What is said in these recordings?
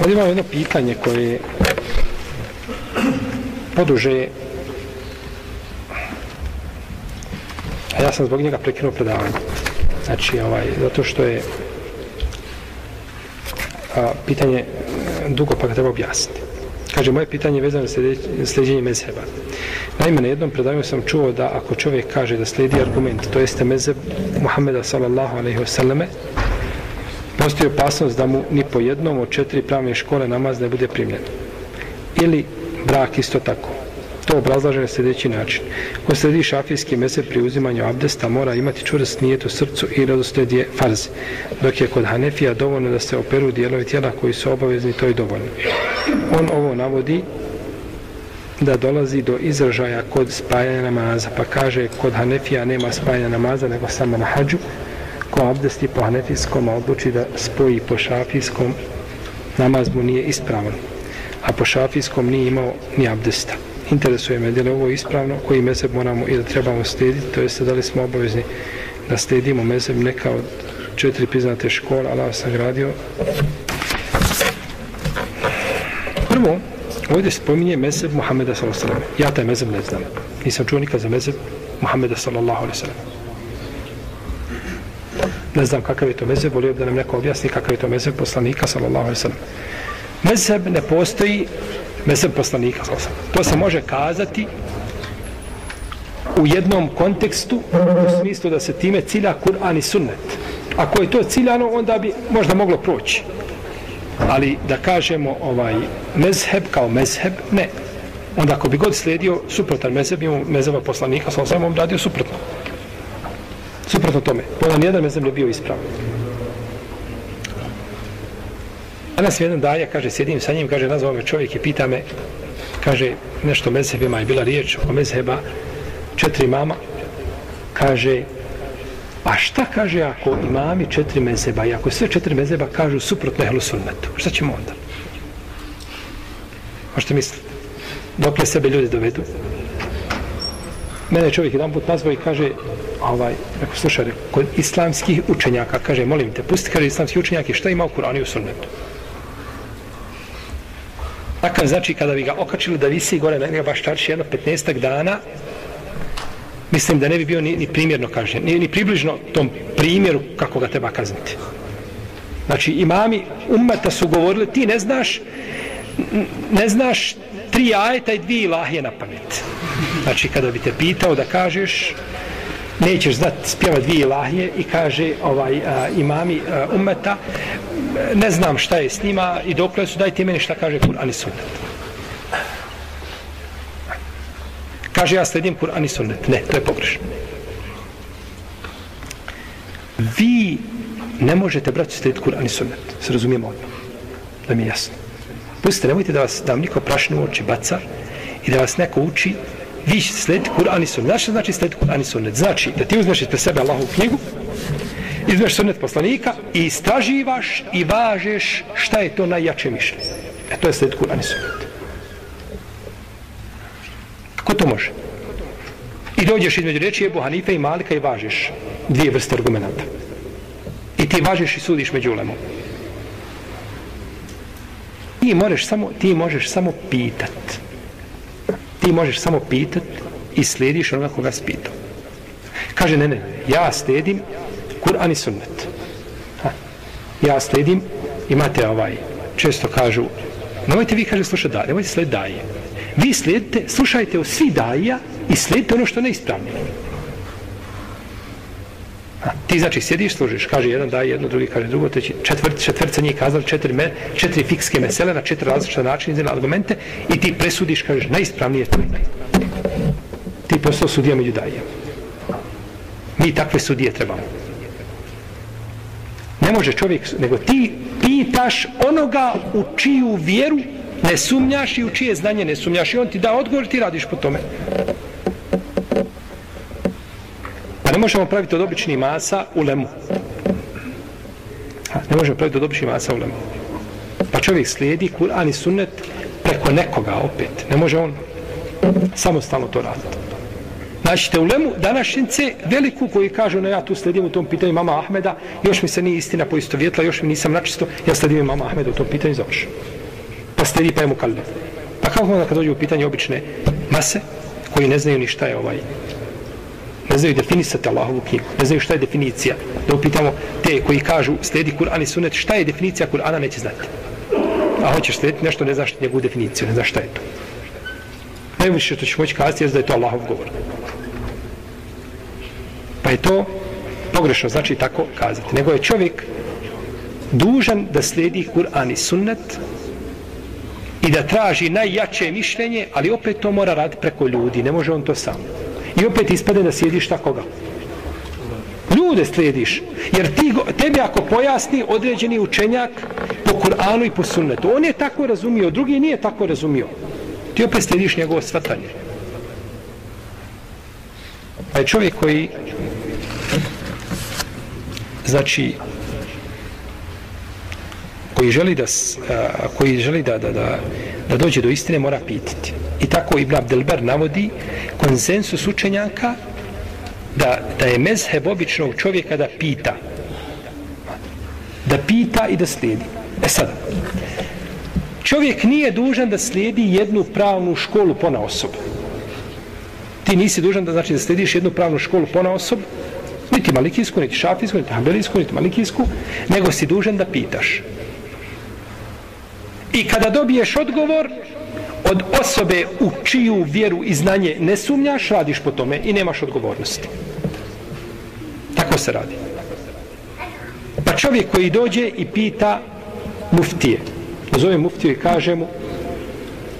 Ovdje imamo jedno pitanje koje poduže a ja sam zbog njega prekinuo predavanje. Znači, ovaj, zato što je a, pitanje dugo pa ga treba objasniti. Kaže, moje pitanje je vezano na sljeđenje mezheba. Naime, na jednom predavanju sam čuo da ako čovjek kaže da slijedi argument, to jeste mezheb Muhammeda sallallahu alaihi wasallame, postoji opasnost da mu ni po jednom od četiri pravne škole namaz ne bude primljen. Ili brak isto tako. To obrazlaže na sljedeći način. Ko sledi šafijski mesec pri uzimanju abdesta mora imati čvrst nijet u srcu i radosled je farz. Dok je kod Hanefija dovoljno da se operu dijelovi tijela koji su obavezni, to je dovoljno. On ovo navodi da dolazi do izražaja kod spajanja namaza. Pa kaže, kod Hanefija nema spajanja namaza, nego samo na hađu. Ko abdesti po Hanefijskom odluči da spoji po šafijskom, namaz mu nije ispravan. A po šafijskom nije imao ni abdesta interesuje me da li ovo ispravno, koji mezeb moramo i da trebamo slijediti, to jeste da li smo obavezni da slijedimo mezeb neka od četiri priznate škole, Allah sam gradio. Prvo, ovdje spominje mezeb Muhammeda s.a.v. Ja taj mezeb ne znam. Nisam čuo nikad za mezeb Muhammeda s.a.v. Ne znam kakav je to mezheb, volio da nam neko objasni kakav je to mezheb poslanika sallallahu alaihi sallam. Mezheb ne postoji mezheb poslanika to se može kazati u jednom kontekstu u smislu da se time cilja Kur'an i sunnet. Ako je to ciljano onda bi možda moglo proći. Ali da kažemo ovaj mezheb kao mezheb ne. Onda ako bi god slijedio suprotan mezheb imamo mezheba poslanika sam sam radio suprotno suprotno tome. Onda nijedan mezem ne bio ispravan. Danas mi jedan daja, kaže, sjedim sa njim, kaže, nazvao me čovjek i pita me, kaže, nešto mezhebima je bila riječ o mezheba, četiri mama, kaže, a šta kaže ako imami četiri mezheba? I ako sve četiri mezheba kažu suprotno ehlu sunnetu, šta ćemo onda? Možete misliti, dokle sebe ljudi dovedu? Mene čovjek jedan put nazvao i kaže, ovaj, rekao, slušaj, kod islamskih učenjaka, kaže, molim te, pusti, kaže, islamski učenjaki, šta ima u Kur'anu i u sunnetu? Takav znači kada bi ga okačili da visi gore na njega baš čarši jedno 15 dana, mislim da ne bi bio ni, ni primjerno kažnjen, ni, ni približno tom primjeru kako ga treba kazniti. Znači imami ummeta su govorili ti ne znaš ne znaš tri ajeta i dvije ilahije na pamet. Znači kada bi te pitao da kažeš nećeš znat spjeva dvije ilahije i kaže ovaj a, imami a, umeta, ne znam šta je s njima i dokle su dajte meni šta kaže Kur'an i sunnet. Kaže ja sledim Kur'an i sunnet. Ne, to je pogrešno. Vi ne možete braći slediti Kur'an i sunnet. Se razumijemo odmah. Da mi je jasno pustite, nemojte da vas da vam niko prašnu oči baca i da vas neko uči vi ćete slediti Kur'an i sunnet znaš što znači slediti Kur'an i sunnet znači da ti uzmeš ispred sebe Allahovu knjigu izmeš sunnet poslanika i istraživaš i važeš šta je to najjače mišljenje. E to je sled Kur'an i sunnet. Ko to može? I dođeš između reči Ebu Hanife i Malika i važeš dvije vrste argumenta. I ti važeš i sudiš među ulemom. Ti možeš samo, ti možeš samo pitat. Ti možeš samo pitat i slediš onoga koga spitao. Kaže, ne, ne, ja sledim Kur'an i sunnet. Ha. Ja sledim, imate ovaj, često kažu, nemojte vi kaže slušati daje, nemojte sled daje. Vi slijedite, slušajte o svi daja i slijedite ono što ne ispravljeno. Ti znači sjediš, služiš, kaže jedan daje, jedno, drugi kaže drugo, treći, četvrt, četvrca njih kazali četiri, me, četiri fikske mesele na četiri različite načine, izgleda argumente i ti presudiš, kažeš, najispravnije to je. Ti postao sudija među dajem. Mi takve sudije trebamo ne može čovjek, nego ti pitaš onoga u čiju vjeru ne sumnjaš i u čije znanje ne sumnjaš i on ti da odgovor ti radiš po tome. Možemo praviti od običnih masa u lemu. Ha, ne možemo praviti od običnih masa u lemu. Pa čovjek slijedi Kur'an i sunnet preko nekoga opet. Ne može on samostalno to raditi. Znači, te u lemu današnjice veliku koji kažu, no ja tu sledim u tom pitanju mama Ahmeda, još mi se nije istina poisto vjetla, još mi nisam načisto, ja sledim mama Ahmeda u tom pitanju, završu. Pa sledi pa je mu kalbe. Pa kako onda kad dođe u pitanje obične mase, koji ne znaju ni šta je ovaj, ne znaju definisati Allahovu knjigu, ne znaju šta je definicija, da upitamo te koji kažu sledi Kur'an i sunet, šta je definicija Kur'ana, neće znati. A hoćeš slediti nešto, ne znaš njegovu definiciju, ne znaš šta je to. Najviše što ćeš moći kazati je da je to Allahov govor. Pa je to pogrešno, znači tako kazati. Nego je čovjek dužan da slijedi Kur'an i sunnet i da traži najjače mišljenje, ali opet to mora raditi preko ljudi, ne može on to sam. I opet ispade da sjediš takoga. Ljude slijediš, jer ti, tebi ako pojasni određeni učenjak po Kur'anu i po sunnetu, on je tako razumio, drugi nije tako razumio. Ti opet slijediš njegovo svatanje. Pa je čovjek koji znači koji želi da koji želi da, da, da, da dođe do istine mora pitati. I tako Ibn Abdelber navodi konsensus učenjaka da, da je mezheb običnog čovjeka da pita. Da pita i da slijedi. E sad, čovjek nije dužan da slijedi jednu pravnu školu pona osobu. Ti nisi dužan da znači da slijediš jednu pravnu školu pona osobu, niti malikijsku, niti šafijsku, niti hambelijsku, niti malikijsku, nego si dužan da pitaš. I kada dobiješ odgovor od osobe u čiju vjeru i znanje ne sumnjaš, radiš po tome i nemaš odgovornosti. Tako se radi. Pa čovjek koji dođe i pita muftije, zove muftije i kaže mu,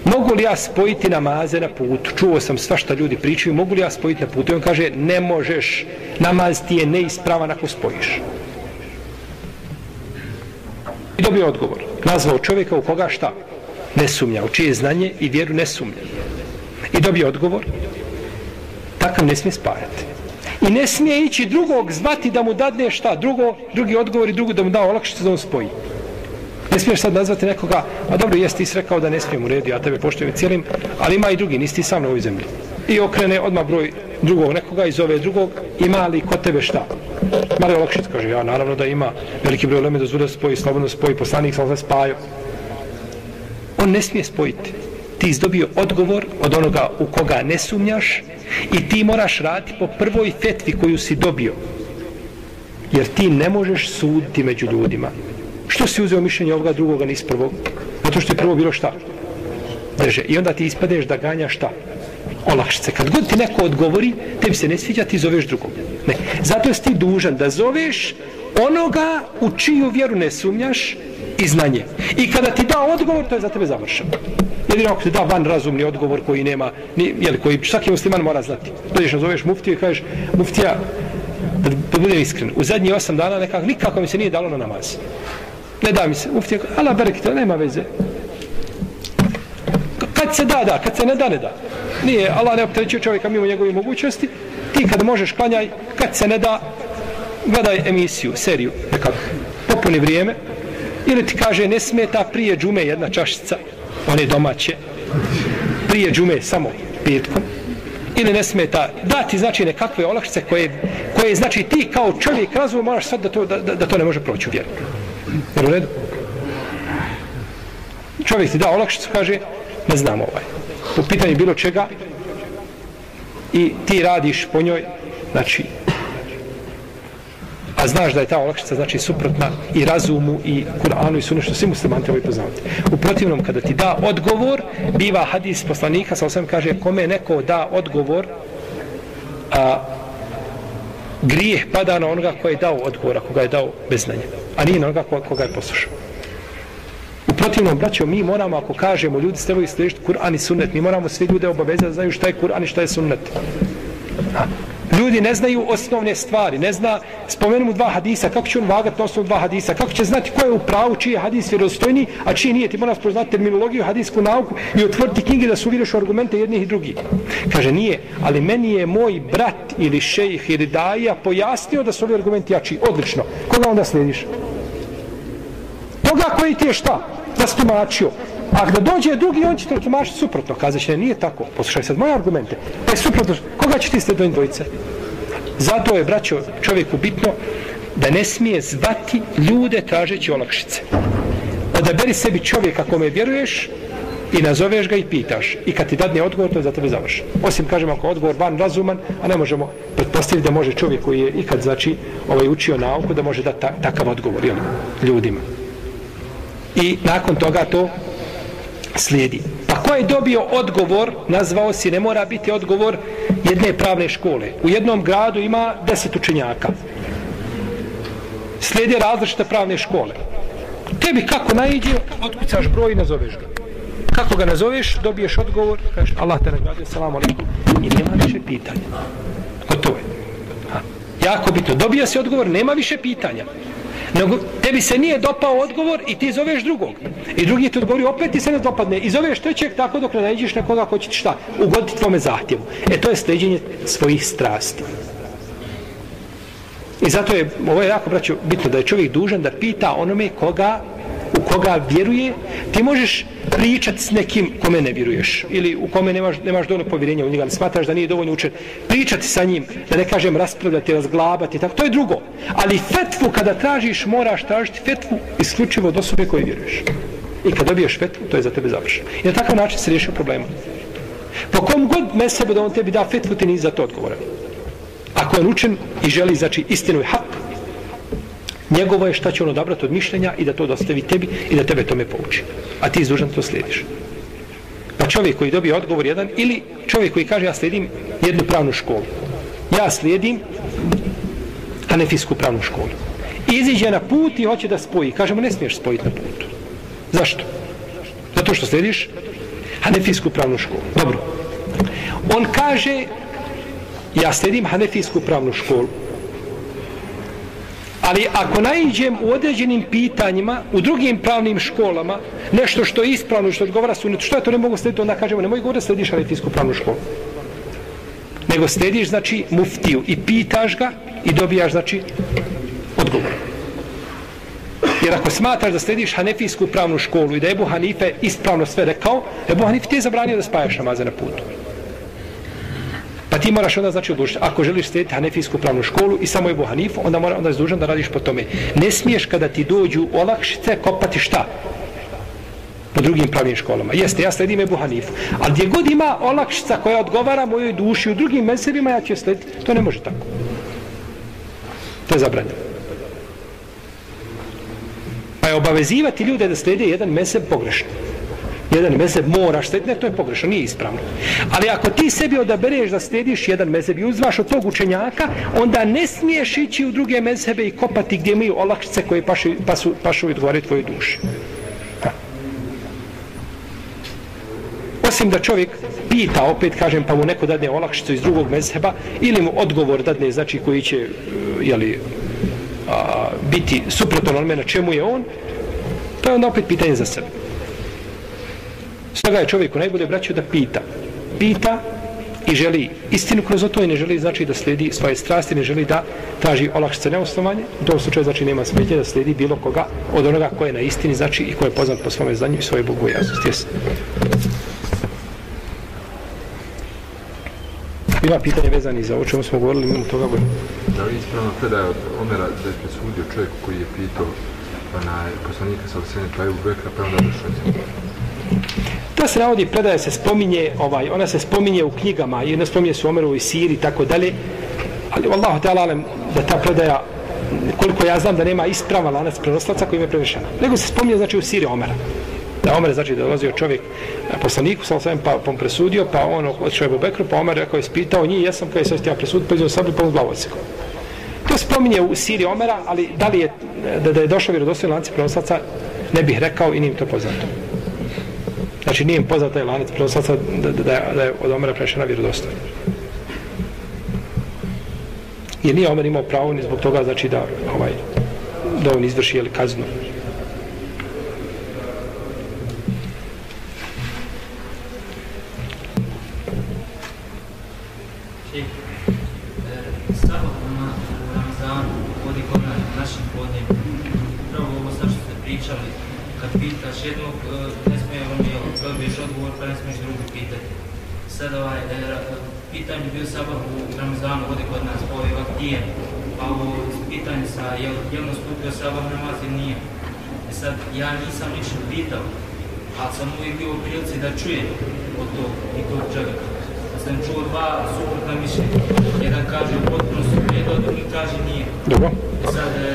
mogu li ja spojiti namaze na putu? Čuo sam sva šta ljudi pričaju, mogu li ja spojiti na putu? I on kaže, ne možeš, namaz ti je neispravan ako spojiš. I dobio odgovor. Nazvao čovjeka u koga šta? Ne sumnja. U čije znanje i vjeru ne sumnja. I dobio odgovor. Takav ne smije spajati. I ne smije ići drugog zvati da mu dadne šta? Drugo, drugi odgovor i drugo da mu da olakšice da on spoji. Ne smiješ sad nazvati nekoga, a dobro, jesi ti rekao da ne smijem u redu, ja tebe poštujem cijelim, ali ima i drugi, nisi ti sam na ovoj zemlji. I okrene odmah broj drugog nekoga iz ove drugog, ima li kod tebe šta? Mare Olakšic kaže, ja naravno da ima veliki broj leme dozvore spoji, slobodno spoji, poslanik sam se. On ne smije spojiti. Ti izdobio odgovor od onoga u koga ne sumnjaš i ti moraš raditi po prvoj fetvi koju si dobio. Jer ti ne možeš suditi među ljudima. Što si uzeo mišljenje ovoga drugoga nis prvog? Zato što je prvo bilo šta? Drže. I onda ti ispadeš da ganja šta? Olakšice. Kad god ti neko odgovori, tebi se ne sviđa, ti zoveš drugog. Ne. Zato si ti dužan da zoveš onoga u čiju vjeru ne sumnjaš i znanje. I kada ti da odgovor, to je za tebe završeno. Jedino ako ti da van razumni odgovor koji nema, ni, jeli, koji svaki musliman mora znati. Dođeš, nazoveš muftiju i kažeš, muftija, da, da budem iskren, u zadnjih osam dana nekako, nikako mi se nije dalo na namaz ne da mi se, muftija, ala berekite, nema veze. Kad se da, da, kad se ne da, ne da. Nije, Allah ne opterećuje čovjeka mimo njegove mogućnosti, ti kad možeš klanjaj, kad se ne da, gledaj emisiju, seriju, nekako, popuni vrijeme, ili ti kaže, ne smeta prije džume jedna čašica, one domaće, prije džume samo petkom, ili ne smeta dati znači nekakve olakšice koje, koje znači ti kao čovjek razum moraš sad da to, da, da, da to ne može proći u vjeru. Jel u redu? Čovjek ti da olakšicu, kaže, ne znam ovaj. U pitanju bilo čega i ti radiš po njoj, znači, a znaš da je ta olakšica znači suprotna i razumu i Kur'anu i sunu što svi muslimani trebaju poznavati. U protivnom kada ti da odgovor, biva hadis poslanika, sa osam kaže kome neko da odgovor, a grijeh pada na onoga koji je dao odgovor, ako ga je dao bez znanja, a nije na onoga koga je poslušao. Protivnom, braćo, mi moramo, ako kažemo, ljudi s trebaju slijediti Kur'an i sunnet, mi moramo svi ljude obavezati da znaju šta je Kur'an i šta je sunnet. Ha. Ljudi ne znaju osnovne stvari, ne zna, spomenu mu dva hadisa, kako će on vagati na osnovu dva hadisa, kako će znati ko je u pravu, čiji je hadis vjerozstojni, a čiji nije, ti moraš poznati terminologiju, hadisku nauku i otvoriti knjige da su argumente jednih i drugih. Kaže, nije, ali meni je moj brat ili šejih ili daja pojasnio da su ovi argumenti jači. Odlično. Koga onda slediš? Toga koji ti je šta? Rastumačio. A kada dođe drugi, on će to tumačiti suprotno. Kaze će, nije tako. Poslušaj sad moje argumente. E, suprotno. Koga će ti ste dojim dvojice? Zato je, braćo, čovjeku bitno da ne smije zvati ljude tražeći olakšice. Odaberi sebi čovjeka kome vjeruješ i nazoveš ga i pitaš. I kad ti dadne odgovor, to je za tebe završeno. Osim, kažem, ako odgovor van razuman, a ne možemo pretpostaviti da može čovjek koji je ikad, znači, ovaj učio nauku, da može dati ta, takav odgovor jel, ljudima. I nakon toga to slijedi. Pa ko je dobio odgovor, nazvao si, ne mora biti odgovor jedne pravne škole. U jednom gradu ima deset učenjaka. Slijede različite pravne škole. Tebi kako najđe, otkucaš broj i nazoveš ga. Kako ga nazoveš, dobiješ odgovor, kažeš Allah te nagradio, salamu alaikum, i nema više pitanja. Gotovo je. Ha. Jako bitno. Dobija se odgovor, nema više pitanja. Nego tebi se nije dopao odgovor i ti zoveš drugog. I drugi ti odgovori, opet ti se ne dopadne. I zoveš trećeg tako dok ne nađeš nekoga ko će ti šta? Ugoditi tvome zahtjevu. E to je sleđenje svojih strasti. I zato je, ovo je jako, braćo, bitno da je čovjek dužan da pita onome koga koga vjeruje, ti možeš pričati s nekim kome ne vjeruješ ili u kome nemaš, nemaš dovoljno povjerenja u njega, ali smatraš da nije dovoljno učen, pričati sa njim, da ne kažem raspravljati, razglabati, tako, to je drugo. Ali fetvu kada tražiš, moraš tražiti fetvu isključivo od osobe koje vjeruješ. I kad dobiješ fetvu, to je za tebe završeno. I na takav način se riješio problema. Po kom god mesebe da on tebi da fetvu, ti nisi za to odgovoran. Ako je učen i želi, znači, istinu i hak, njegovo je šta će on odabrati od mišljenja i da to dostavi tebi i da tebe tome pouči. A ti izdužan to slijediš. Pa čovjek koji dobije odgovor jedan ili čovjek koji kaže ja slijedim jednu pravnu školu. Ja slijedim Hanefijsku pravnu školu. Iziđe na put i hoće da spoji. Kažemo ne smiješ spojiti na putu. Zašto? Zato što slijediš Hanefijsku pravnu školu. Dobro. On kaže ja slijedim hanefijsku pravnu školu Ali ako naiđem u određenim pitanjima, u drugim pravnim školama, nešto što je ispravno, što odgovara sunetu, što ja to ne mogu slediti, onda kažemo, nemoj govoriti slediš aletijsku pravnu školu. Nego slediš, znači, muftiju i pitaš ga i dobijaš, znači, odgovor. Jer ako smatraš da slediš hanefijsku pravnu školu i da je Ebu Hanife ispravno sve rekao, Ebu Hanife ti je zabranio da spajaš namaze na putu. Pa ti moraš onda znači odlučiti, ako želiš slijediti Hanefijsku pravnu školu i samo je Hanifu, onda mora onda je dužan da radiš po tome. Ne smiješ kada ti dođu olakšice kopati šta? Po drugim pravnim školama. Jeste, ja sledim Ebu Hanifu. Ali gdje god ima olakšica koja odgovara mojoj duši u drugim mesebima, ja ću slediti. To ne može tako. To je zabranjeno. Pa je obavezivati ljude da slede jedan meseb pogrešno jedan mezeb moraš slediti, ne, to je pogrešno, nije ispravno. Ali ako ti sebi odabereš da slediš jedan mezeb i uzvaš od tog učenjaka, onda ne smiješ ići u druge mezebe i kopati gdje imaju olakšice koje pašu, pasu, pašu i odgovore tvoje duše. Ha. Osim da čovjek pita, opet kažem, pa mu neko dadne olakšicu iz drugog mezheba, ili mu odgovor dadne, znači koji će, eh, jeli, a, biti suprotno onome na čemu je on, to je onda opet pitanje za sebe. Stoga je čovjeku najbolje braću da pita. Pita i želi istinu kroz to i ne želi znači da slijedi svoje strasti, ne želi da traži olakšice neosnovanje. U tom slučaju znači nema smetje da slijedi bilo koga od onoga koje je na istini znači i koje je poznat po svome znanju i svoje bogojaznosti. Jesi. Ima pitanje vezani za o čemu smo govorili mimo toga. Bo... Da li ispravno predaje od Omera da je presudio čovjek koji je pitao onaj poslanika sa Osene Paju Bekra pa onda došao Ta se navodi, predaje se spominje, ovaj, ona se spominje u knjigama, i ne spominje su Omeru i Siri i tako dalje, ali Allah te alalem da ta predaja, koliko ja znam da nema isprava lanac prenoslaca koji je prevešena. Nego se spominje znači u Siri Omera. Da Omer znači da dolazio čovjek na poslaniku, sam sam pa, pa presudio, pa on odšao je u Bekru, pa Omer rekao pa je spitao njih, jesam kada je sve stija presud, pa izvio sablju, pa on glavo To spominje u Siri Omera, ali da li je, da, da je došao vjerodostojni lanci prenoslaca, ne bih rekao i nim to poznato. Znači nije im poznat taj lanac prenoslaca da, da, da, da je od Omera prešena vjerodostojna. Jer nije Omer imao pravo ni zbog toga znači da ovaj da on izvrši jeli kaznu. pričali kad pitaš jednog, e, ne smije on jel, dobiješ odgovor, pa ne smiješ drugi pitati. Sad ovaj, e, pitanje bio sabah u Ramazanu, ovdje kod nas, po ovaj vaktije, pa ovo pitanje sa, jel, jel nastupio sabah namaz ili nije. E sad, ja nisam ništa pitao, ali sam uvijek bio u prilici da čujem od tog i tog čovjeka. Pa sam čuo dva suprotna mišljenja. Jedan kaže u potpunosti prijedo, drugi kaže nije. Dobro. I sad, e,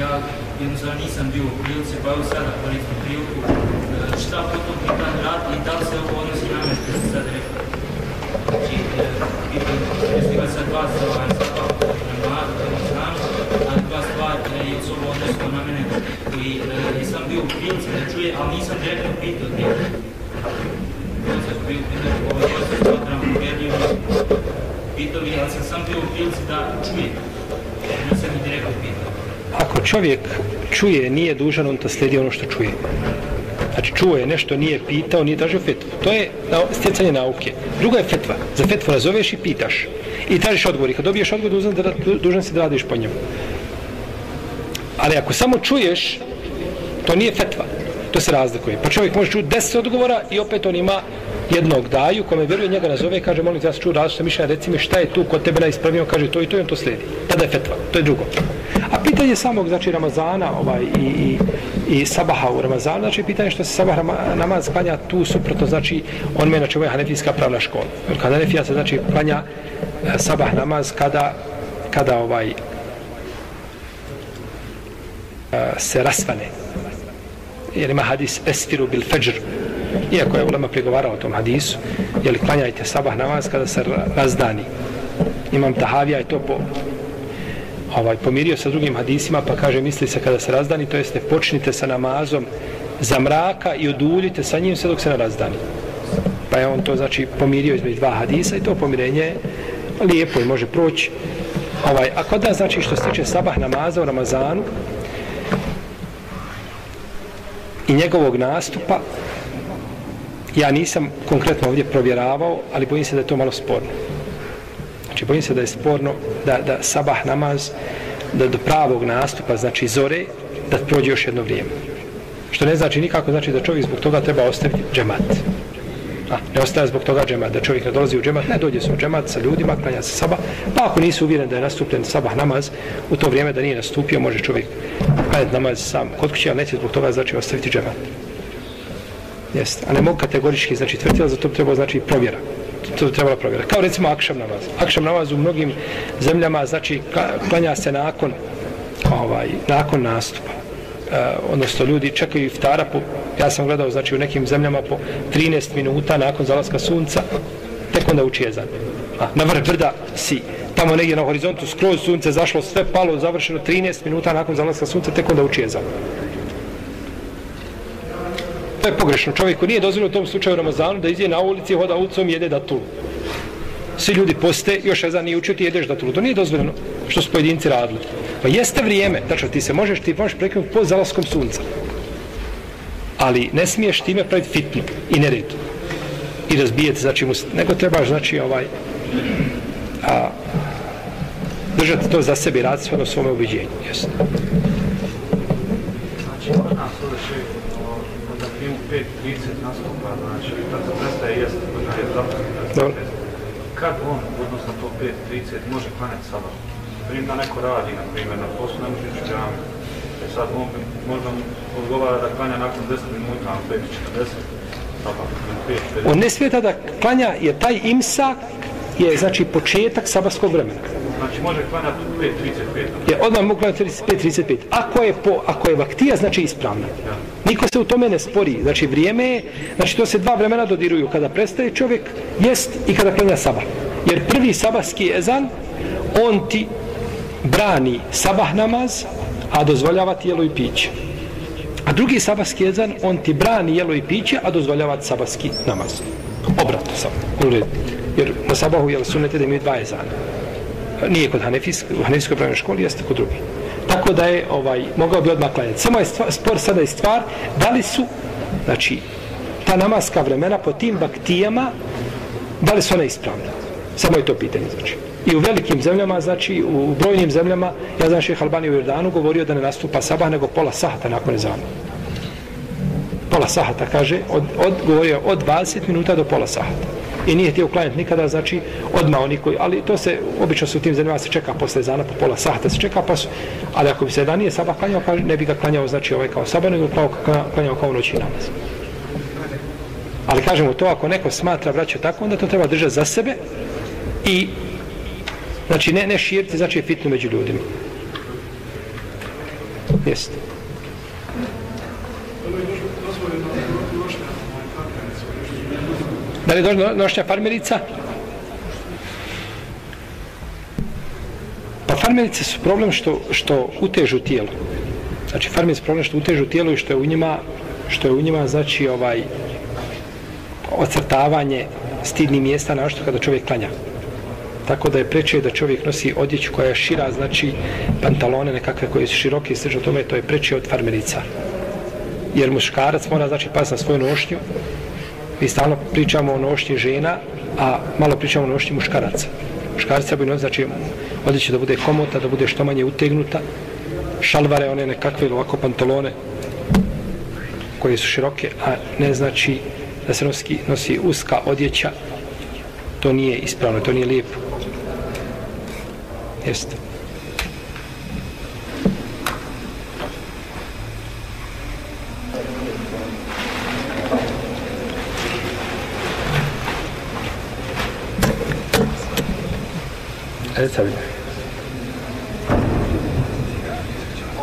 ja jednostavno nisam bio u prilici, pa evo sada koristim priliku. E, šta po tom pitanju radi i da li se ovo odnosi na me što se sad rekao? Znači, e, pitan, mislim ga sad dva za ovaj zapao na znam, ali dva stvar je od sobo odnosno na mene koji e, nisam bio u prilici da čuje, ali nisam direktno pitao gdje. Koncept bio pitao, ovo je se smatram uvjerljivo, pitao mi, ali sam sam bio u prilici da čuje. Nisam i direktno pitao. Ako čovjek čuje, nije dužan, on to slijedi ono što čuje. Znači, čuo je nešto, nije pitao, nije tražio fetvu. To je stjecanje nauke. Druga je fetva. Za fetvu nazoveš i pitaš. I tražiš odgovor. I kad dobiješ odgovor, dužan, da, dužan si da radiš po njemu. Ali ako samo čuješ, to nije fetva. To se razlikuje. Pa čovjek može čuti deset odgovora i opet on ima jednog daju kome vjeruje njega nazove kaže molim te ja sam čuo različite mišljenja reci mi šta je tu kod tebe najispravnije. Kaže to i to i on to slijedi. Tada je fetva to je drugo. A pitanje samog znači Ramazana ovaj i, i, i sabaha u Ramazanu znači pitanje što se sabah namaz klanja tu suprotno znači on me znači ovo je hanefijska pravna škola. Kada hanefija se znači klanja e, sabah namaz kada kada ovaj e, se rasvane. Jer ima hadis esfiru bil fajr iako je ulema prigovarao o tom hadisu jeli klanjajte sabah namaz kada se razdani? Imam tahavija i to po ovaj, pomirio sa drugim hadisima pa kaže misli se kada se razdani to jeste počnite sa namazom za mraka i oduljite sa njim sve dok se ne razdani. Pa je on to znači pomirio između dva hadisa i to pomirenje lijepo i može proći. Ovaj, a kod nas znači što se tiče sabah namaza u Ramazanu i njegovog nastupa ja nisam konkretno ovdje provjeravao, ali bojim se da je to malo sporno. Znači, bojim se da je sporno da, da sabah namaz, da do pravog nastupa, znači zore, da prođe još jedno vrijeme. Što ne znači nikako, znači da čovjek zbog toga treba ostaviti džemat. A, ne ostaje zbog toga džemat, da čovjek ne dolazi u džemat, ne dođe se u džemat sa ljudima, klanja se sabah, pa ako nisu uvjereni da je nastupljen sabah namaz, u to vrijeme da nije nastupio, može čovjek klanjati namaz sam kod kuće, ali neće zbog toga znači ostaviti džemat. Jeste. A ne mogu kategorički znači tvrditi, zato bi trebalo znači provjera. To bi trebalo provjera. Kao recimo akšam namaz. Akšam namaz u mnogim zemljama znači klanja se nakon ovaj nakon nastupa. E, odnosno ljudi čekaju iftara po, ja sam gledao znači u nekim zemljama po 13 minuta nakon zalaska sunca tek onda uči jezan a, na vrh brda si tamo negdje na horizontu skroz sunce zašlo sve palo završeno 13 minuta nakon zalaska sunca tek onda uči jezan To je pogrešno. Čovjeku nije dozvoljeno u tom slučaju Ramazanu da izje na ulici, hoda ulicom i jede datulu. Svi ljudi poste, još Ezan nije učio, ti jedeš datulu. To nije dozvoljeno što su pojedinci radili. Pa jeste vrijeme, znači ti se možeš, ti možeš prekinuti po zalaskom sunca. Ali ne smiješ time praviti fitnu i neredu. I razbijeti, znači, mus, nego trebaš, znači, ovaj, a, držati to za sebe i raditi sve na ono svome ubiđenju. Jeste. Znači, kod nas ovdje film 5.30 nastupa, znači prestaje jest, je zapravo Kad on, odnosno to 5.30, može klanjati sabah? Primim da neko radi, na primjer, na poslu ne može ići džami. E sad on možda odgovara da klanja nakon 10 minuta, na 5.40, sabah, On ne smije da klanja, jer taj imsak je znači početak sabahskog vremena. Znači može klanjati 5.35. Je, odmah mogu klanjati 5.35. Ako je, po, ako je vaktija, znači ispravna. Niko se u tome ne spori. Znači vrijeme je, znači to se dva vremena dodiruju. Kada prestaje čovjek jest i kada klanja sabah. Jer prvi sabahski ezan, on ti brani sabah namaz, a dozvoljava ti jelo i piće. A drugi sabahski ezan, on ti brani jelo i piće, a dozvoljava sabahski namaz. Obratno sam. Jer na sabahu jel sunete da imaju dva ezana nije kod Hanefis, u Hanefijskoj pravnoj školi, jeste kod drugi. Tako da je, ovaj, mogao bi odmah klanjati. Samo je stvar, spor sada je stvar, da li su, znači, ta namaska vremena po tim baktijama, da li su ona ispravna? Samo je to pitanje, znači. I u velikim zemljama, znači, u brojnim zemljama, ja znam šeha Albani u Jordanu govorio da ne nastupa sabah nego pola sahata nakon ezana pola sahata, kaže, od, od, govorio od 20 minuta do pola sahata. I nije htio klanjati nikada, znači, odma oni koji, ali to se, obično su u tim zanima, se čeka posle zana po pola sahata, se čeka pa su, ali ako bi se da nije sabah klanjao, kaže, ne bi ga klanjao, znači, ovaj kao sabah, nego kao, klanjao kao noći namaz. Ali kažemo to, ako neko smatra vraća tako, onda to treba držati za sebe i, znači, ne, ne širiti, znači, fitnu među ljudima. Jeste. Da li je došla nošnja farmerica? Pa farmerice su problem što, što utežu tijelo. Znači farmerice su problem što utežu tijelo i što je u njima, što je u njima znači ovaj ocrtavanje stidnih mjesta na što kada čovjek klanja. Tako da je preče da čovjek nosi odjeću koja je šira, znači pantalone nekakve koje su široke i slično tome, to je preče od farmerica. Jer muškarac mora znači pas na svoju nošnju, mi stalno pričamo o nošnji žena, a malo pričamo o nošnji muškaraca. Muškarca bi noći, znači, odjeća da bude komota, da bude što manje utegnuta, šalvare, one nekakve ili ovako pantalone, koje su široke, a ne znači da se nosi, nosi uska odjeća, to nije ispravno, to nije lijepo. Jeste. Mi.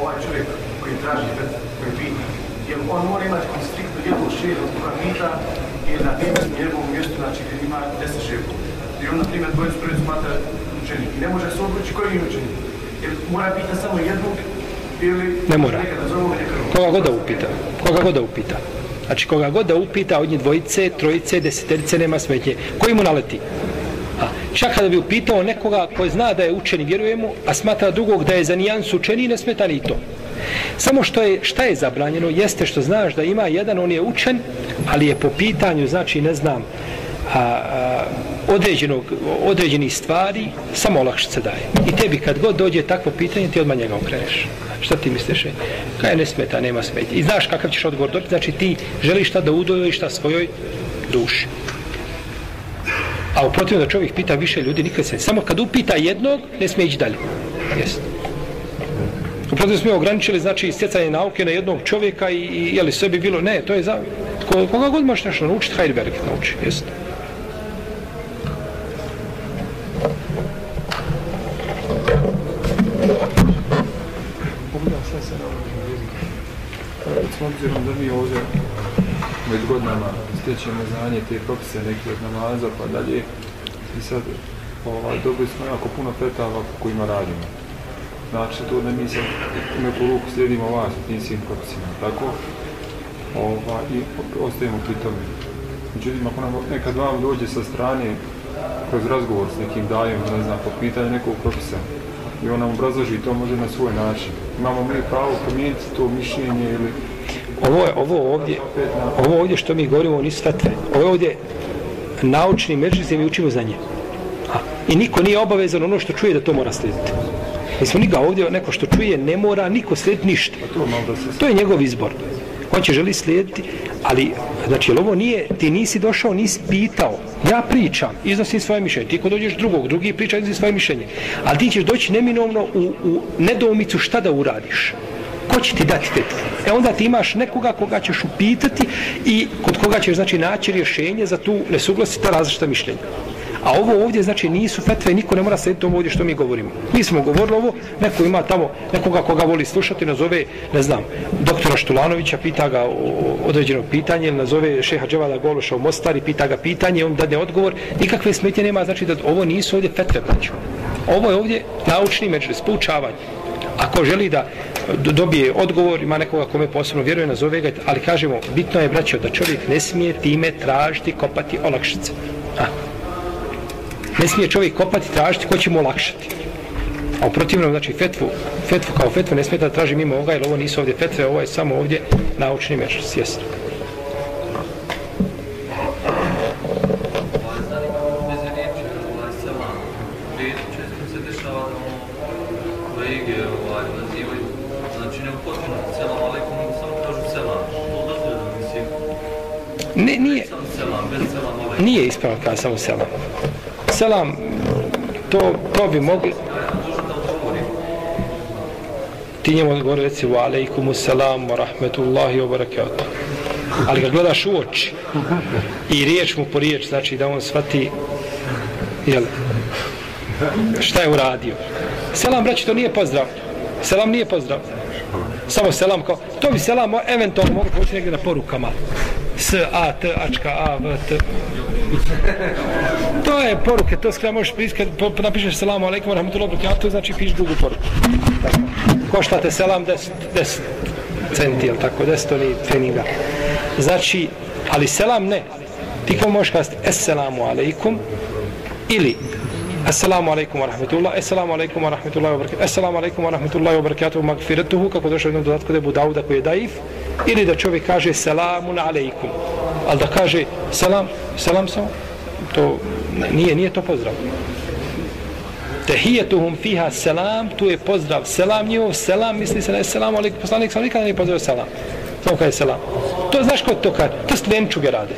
Ovaj čovjek koji traži koji pita, jer on mora imati konstriktno jednu šeru od koga pita i na primjer njegovom mjestu, znači gdje ima deset šeru. I on, na primjer, dvojicu prvi smatra učenik. I ne može se odluči koji je učenik. Jer mora pita samo jednog ili ne mora. Koga god da upita. Koga god da upita. Znači koga god da upita od njih dvojice, trojice, deseterice, nema smetnje. Koji mu naleti? Čak kada bi upitao nekoga koji zna da je učeni, vjerujemo, a smatra drugog da je za nijansu učeni, ne smeta ni to. Samo što je, šta je zabranjeno, jeste što znaš da ima jedan, on je učen, ali je po pitanju, znači ne znam, a, a, određenog, određenih stvari, samo olakšice daje. I tebi kad god dođe takvo pitanje, ti odmah njega okreneš. Šta ti misliš? E? Kaj ne smeta, nema smeta. I znaš kakav ćeš odgovor dobiti, znači ti želiš šta da udojiš šta svojoj duši. A u da čovjek pita više ljudi, nikad se Samo kad upita jednog, ne smije ići dalje. Jeste. U protivno smo ograničili, znači, stjecanje nauke na jednog čovjeka i, i jeli, sve bi bilo, ne, to je za... Koga god možeš nešto naučiti, hajde velike nauči. Jeste. Nama, godinama stječemo znanje te propise neke od namaza pa dalje i sad ovaj, dobili smo jako puno petava po kojima radimo. Znači to da mi sad u neku ruku slijedimo vas u tim svim propisima, tako? Ova, I ostajemo pri tome. Međutim, ako nam nekad vam dođe sa strane kroz razgovor s nekim dajem, ne znam, po pitanju nekog propisa, i on nam obrazloži to može na svoj način. Imamo mi pravo promijeniti to mišljenje ili ovo je ovo ovdje ovo ovdje što mi govorimo nisu fatve ovo je ovdje naučni međus mi učimo za nje. A, i niko nije obavezan ono što čuje da to mora slijediti. Mi smo niga ovdje neko što čuje ne mora niko slijediti ništa. To je njegov izbor. On će želi slijediti ali znači ovo nije ti nisi došao nisi pitao. Ja pričam iznosim svoje mišljenje. Ti ko dođeš drugog drugi priča iznosi svoje mišljenje. Ali ti ćeš doći neminovno u, u nedoumicu šta da uradiš ko će ti dati fetvu? E onda ti imaš nekoga koga ćeš upitati i kod koga ćeš znači naći rješenje za tu nesuglasita različita mišljenja. A ovo ovdje znači nisu fetve, niko ne mora slediti ovo ovdje što mi govorimo. Mi smo govorili ovo, neko ima tamo nekoga koga voli slušati, nazove, ne znam, doktora Štulanovića, pita ga o određeno pitanje, nazove šeha Dževala Gološa u Mostari, pita ga pitanje, on dadne odgovor, nikakve smetje nema, znači da ovo nisu ovdje fetve, braću. Ovo je ovdje naučni međus, poučavanje. Ako želi da dobije odgovor, ima nekoga kome posebno vjeruje, nazove ga, ali kažemo, bitno je, braćo, da čovjek ne smije time tražiti, kopati olakšice. A. Ne smije čovjek kopati, tražiti, ko će mu olakšati. A u protivnom, znači, fetvu, fetvu kao fetvu ne smije da traži mimo ovoga, jer ovo nisu ovdje fetve, ovo je samo ovdje naučni mešac, sjesno. Nije ispravno kada samo selam. Selam, to, to bi mogli... Ti njemu odgovori reci wa alaikumu salam wa rahmetullahi wa barakatuh. Ali ga gledaš u oči i riječ mu po riječ, znači da on shvati jel, šta je uradio. Selam, braći, to nije pozdrav. Selam nije pozdrav. Samo selam kao, to bi selam eventualno mogu poći negdje na porukama. S, A, T, Ačka, A, V, T. To je poruke, to skada možeš priskati, napišeš selamu alaikum, rahmatullahi wabarakatuh, to znači piš drugu poruku. Košta te selam 10, 10 centi, ili tako, 10 oni feninga. Znači, ali selam ne. Ti kao možeš kazati, assalamu alaikum, ili Assalamu alaikum wa rahmetullah, assalamu alaikum wa rahmetullahi wa barakatuh, assalamu alaikum wa rahmetullahi wa barakatuh, magfiratuhu, kako došlo jednom dodatku da je Budauda koji je daif, ili da čovjek kaže salamun alaikum, ali da kaže salam, salam samo, to nije, nije to pozdrav. Tehijetuhum fiha selam, tu je pozdrav, selam njihov, selam, misli se na selamu alaikum, poslanik sam nikada nije pozdrav selam, samo kaže selam. To znaš ko to kaže, to s lenčuge rade.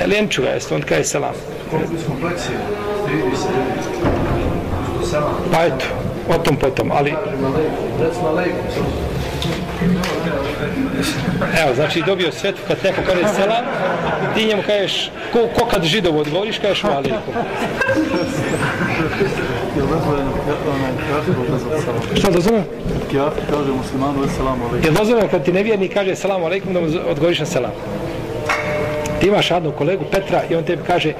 E, lenčuga jeste, on kaže selam. Koliko su kompleksije, vidi se, Pa eto, o tom potom, ali... Recimo alaikum, Evo, znači dobio svet kad neko kaže selam, ti njemu kažeš, ko, ko kad židovo odgovoriš, kažeš valiku. Odazvat salam? Šta dozvoljeno? Kafir kaže muslimanu, assalamu alaikum. Je dozvoljeno kad ti nevjernik kaže selam alaikum da mu odgovoriš na selam? Ti imaš jednog kolegu Petra i on tebi kaže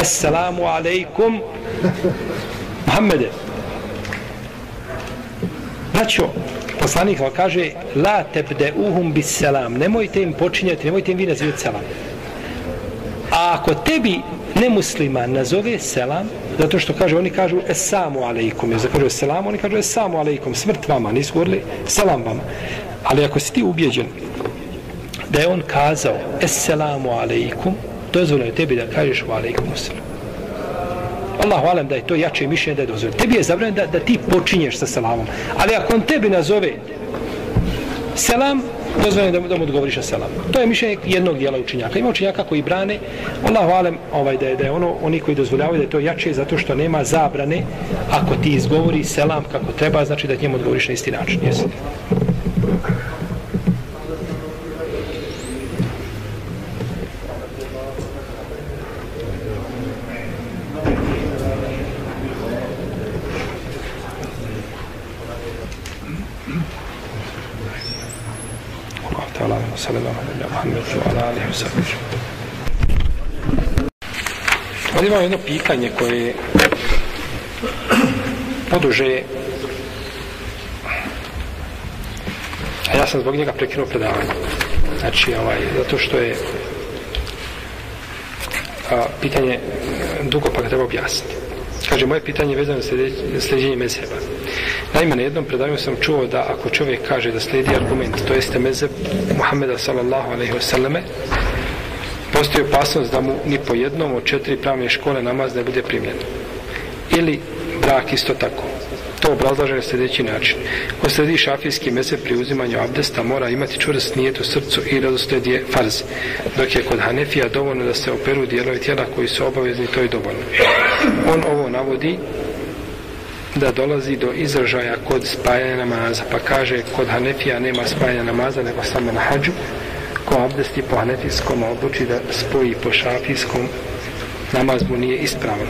Assalamu alaikum Muhammede. Braćo, poslanik vam kaže La tebde uhum bis selam Nemojte im počinjati, nemojte im vi nazivati selam. A ako tebi nemusliman nazove selam, zato što kaže, oni kažu esamu alaikum, jer kažu selam, oni kažu esamu alaikum, smrt vama, nisu govorili selam vama. Ali ako si ti ubjeđen da je on kazao Esselamu alaikum, dozvoljeno je tebi da kažeš wa alaikum selam. Allahu alem da je to jače mišljenje da je dozvoljeno. Tebi je zabranjeno da, da ti počinješ sa selamom. Ali ako on tebi nazove selam, dozvoljeno da, da mu odgovoriš na selam. To je mišljenje jednog dijela učinjaka. Ima učinjaka koji brane, Allahu alem ovaj, da, je, da je ono, oni koji dozvoljavaju da je to jače zato što nema zabrane ako ti izgovori selam kako treba, znači da njemu odgovoriš na isti način. Jesi? Sallallahu alaihi wa Muhammedu wa ala alihi wa sallam. Ovdje imamo jedno pitanje koje poduže a ja sam zbog njega prekinuo predavanje. Znači, ovaj, zato što je a, pitanje dugo pa ga treba objasniti. Kaže, moje pitanje je vezano za sljeđenje mezheba. Naime, na jednom predavanju sam čuo da ako čovjek kaže da slijedi argument, to jeste mezheb Muhammeda sallallahu alaihi wasallame, postoji opasnost da mu ni po jednom od četiri pravne škole namaz ne bude primljen. Ili brak isto tako. To obrazlaže na sljedeći način. Ko sledi šafijski mese pri uzimanju abdesta mora imati čvrst nijet u srcu i radosled je farz. Dok je kod Hanefija dovoljno da se operu dijelovi tijela koji su obavezni, to je dovoljno. On ovo navodi da dolazi do izražaja kod spajanja namaza. Pa kaže, kod Hanefija nema spajanja namaza, nego samo na hađu. Ko abdesti po Hanefijskom odluči da spoji po šafijskom, namaz mu nije ispravan.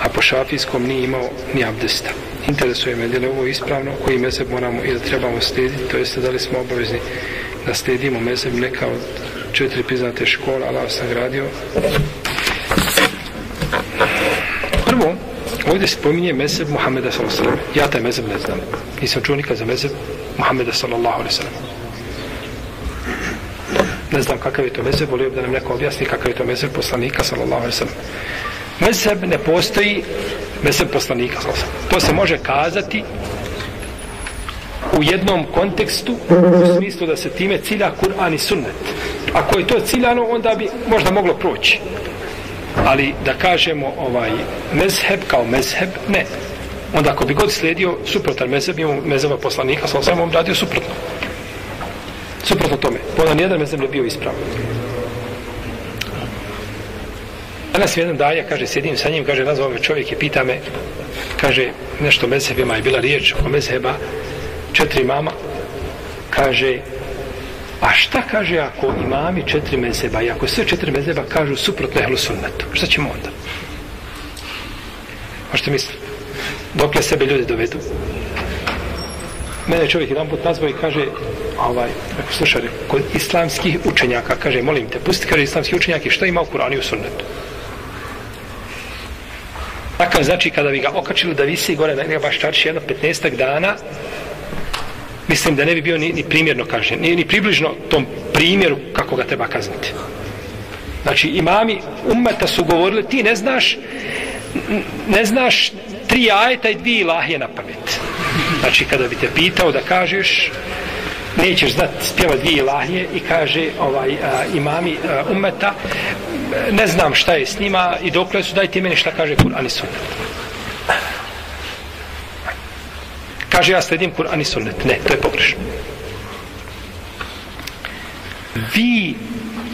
A po šafijskom nije imao ni abdesta. Interesuje me, je li ovo ispravno, koji mezeb moramo ili trebamo slijediti, to jeste da li smo obavezni da slijedimo mezeb neka od četiri priznate škole, Allah sam gradio. Prvo, Ovdje spominje mezeb Muhammeda sallallahu Ja taj mezeb ne znam. Nisam čuo nikad za mezeb Muhammeda sallallahu. Ne znam kakav je to mezeb, volio bi da nam neko objasni kakav je to mezeb poslanika sallallahu. Mezeb ne postoji mezeb poslanika sallallahu To se može kazati u jednom kontekstu u smislu da se time cilja Kur'an i sunnet. Ako je to ciljano, onda bi možda moglo proći ali da kažemo ovaj mezheb kao mezheb, ne. Onda ako bi god slijedio suprotan mezheb, imamo mezheba poslanika, sa osam on radio suprotno. Suprotno tome. Onda nijedan mezheb ne bio ispravan. Danas jedan daja, kaže, sjedim sa njim, kaže, nazvao me čovjek i pita me, kaže, nešto mezhebima je bila riječ o mezheba, četiri mama, kaže, a šta kaže ako imami četiri mezeba i ako sve četiri mezeba kažu suprotno ehlu sunnetu, šta ćemo onda? Možete misliti, dokle sebe ljudi dovedu? Mene čovjek jedan put nazvao i kaže, ovaj, ako slušaj, kod islamskih učenjaka, kaže, molim te, pusti, kaže, islamski učenjaki, šta ima u Kurani u sunnetu? Takav znači kada bi ga okačili da visi gore na njega baš čarši jedno 15 dana, mislim da ne bi bio ni, ni primjerno kažen, ni, ni približno tom primjeru kako ga treba kazniti. Znači, imami ummeta su govorili, ti ne znaš, ne znaš tri ajeta i dvije ilahije na pamet. Znači, kada bi te pitao da kažeš, nećeš znat spjeva dvije ilahije i kaže ovaj a, imami a, ummeta, ne znam šta je s njima i dokle su, dajte meni šta kaže Kur'an i sunnet. Kaže, ja sledim Kur'an i sunnet. Ne, to je pogrešno. Vi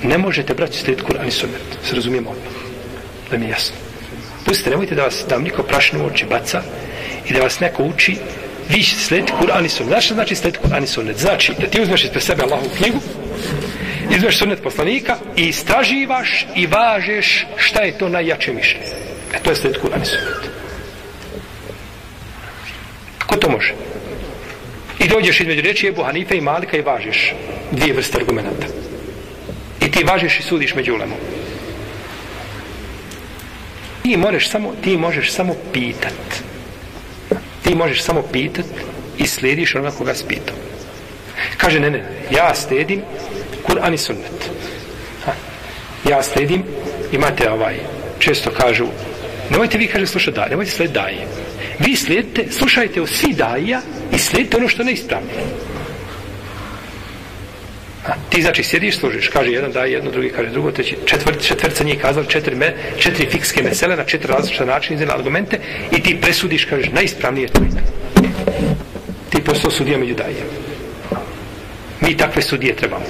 ne možete, braći, slediti Kur'an i sunnet. Se razumijemo odmah. Da mi je jasno. Pustite, nemojte da vas, da vam niko prašnu oči baca i da vas neko uči vi ćete slediti Kur'an i sunnet. Znači, znači slediti Kur'an i sunnet. Znači, da ti uzmeš ispred sebe Allahu knjigu, izmeš sunnet poslanika i istraživaš i važeš šta je to najjače mišljenje. E to je slediti Kur'an i sunnet. To može? I dođeš između reči Ebu Hanife i Malika i važiš dvije vrste argumenta. I ti važiš i sudiš među ulemom. Ti možeš samo, ti možeš samo pitat. Ti možeš samo pitat i slijediš onoga koga si pitao. Kaže, ne, ne, ja sledim Kur'an i sunnet. Ha. Ja sledim, imate ovaj, često kažu, nemojte vi, kaže, slušati daje, nemojte slijediti daje. Vi slijedite, slušajte o svi daija i slijedite ono što ne ispravno. A, ti znači sjediš, služiš, kaže jedan daj, jedno, drugi kaže drugo, treći, četvrt, četvrca njih kazali četiri, me, četiri fikske mesele na četiri različite načine izgleda argumente i ti presudiš, kažeš, najispravnije je to Ti postao sudija među daje. Mi takve sudije trebamo.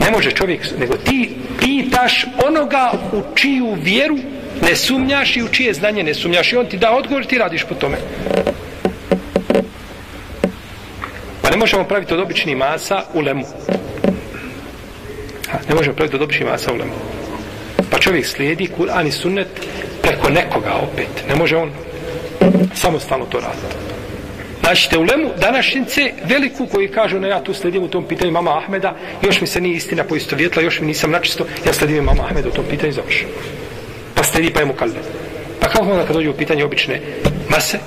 Ne može čovjek, nego ti pitaš onoga u čiju vjeru ne sumnjaš i u čije znanje ne sumnjaš i on ti da odgovor ti radiš po tome. Pa ne možemo praviti od običnih masa u lemu. Ha, ne možemo praviti od običnih masa u lemu. Pa čovjek slijedi Kur'an i sunnet preko nekoga opet. Ne može on samostalno to raditi. Znači u lemu današnjice veliku koji kažu na ja tu sledim u tom pitanju mama Ahmeda, još mi se nije istina poisto vjetla, još mi nisam načisto, ja sledim mama Ahmeda u tom pitanju završeno. Pa sledi pa je mu kalde. Pa kako onda kad dođe u pitanje obične mase,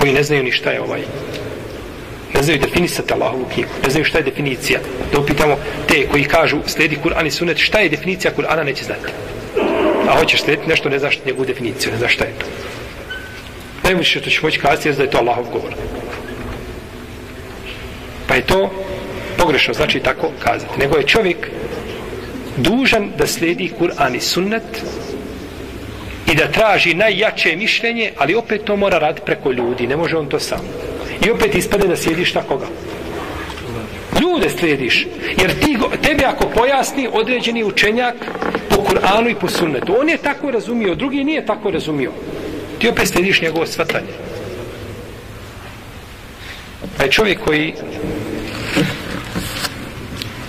koji ne znaju ni šta je ovaj ne znaju definisati Allahovu knjigu, ne znaju šta je definicija. Da upitamo te koji kažu sledi Kur'an i sunet, šta je definicija Kur'ana, neće znati. A hoćeš slediti nešto, ne znaš njegovu definiciju, ne znaš šta je to. Najviše što ćeš moći kazati je da je to Allahov govor. Pa je to pogrešno, znači tako kazati. Nego je čovjek dužan da sledi Kur'an i sunnet i da traži najjače mišljenje, ali opet to mora raditi preko ljudi, ne može on to sam. I opet ispade da sjediš na koga? Ljude slijediš. Jer ti, tebi ako pojasni određeni učenjak po Kur'anu i po sunnetu, on je tako razumio, drugi nije tako razumio. Ti opet slijediš njegovo svatanje. Pa je čovjek koji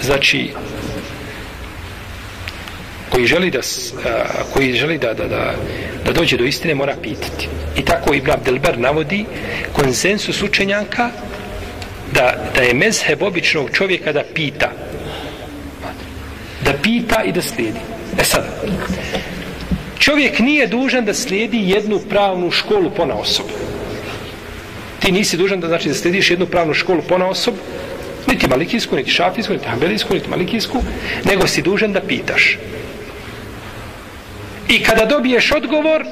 znači koji želi da koji želi da, da, da, da dođe do istine mora pitati. I tako Ibn Abdelber navodi konsensus učenjaka da, da je mezheb običnog čovjeka da pita. Da pita i da slijedi. E sad, čovjek nije dužan da slijedi jednu pravnu školu pona osobu. Ti nisi dužan da znači da slijediš jednu pravnu školu pona osobu, niti malikijsku, niti šafijsku, niti hambelijsku, niti malikijsku, nego si dužan da pitaš. I kada dobiješ odgovor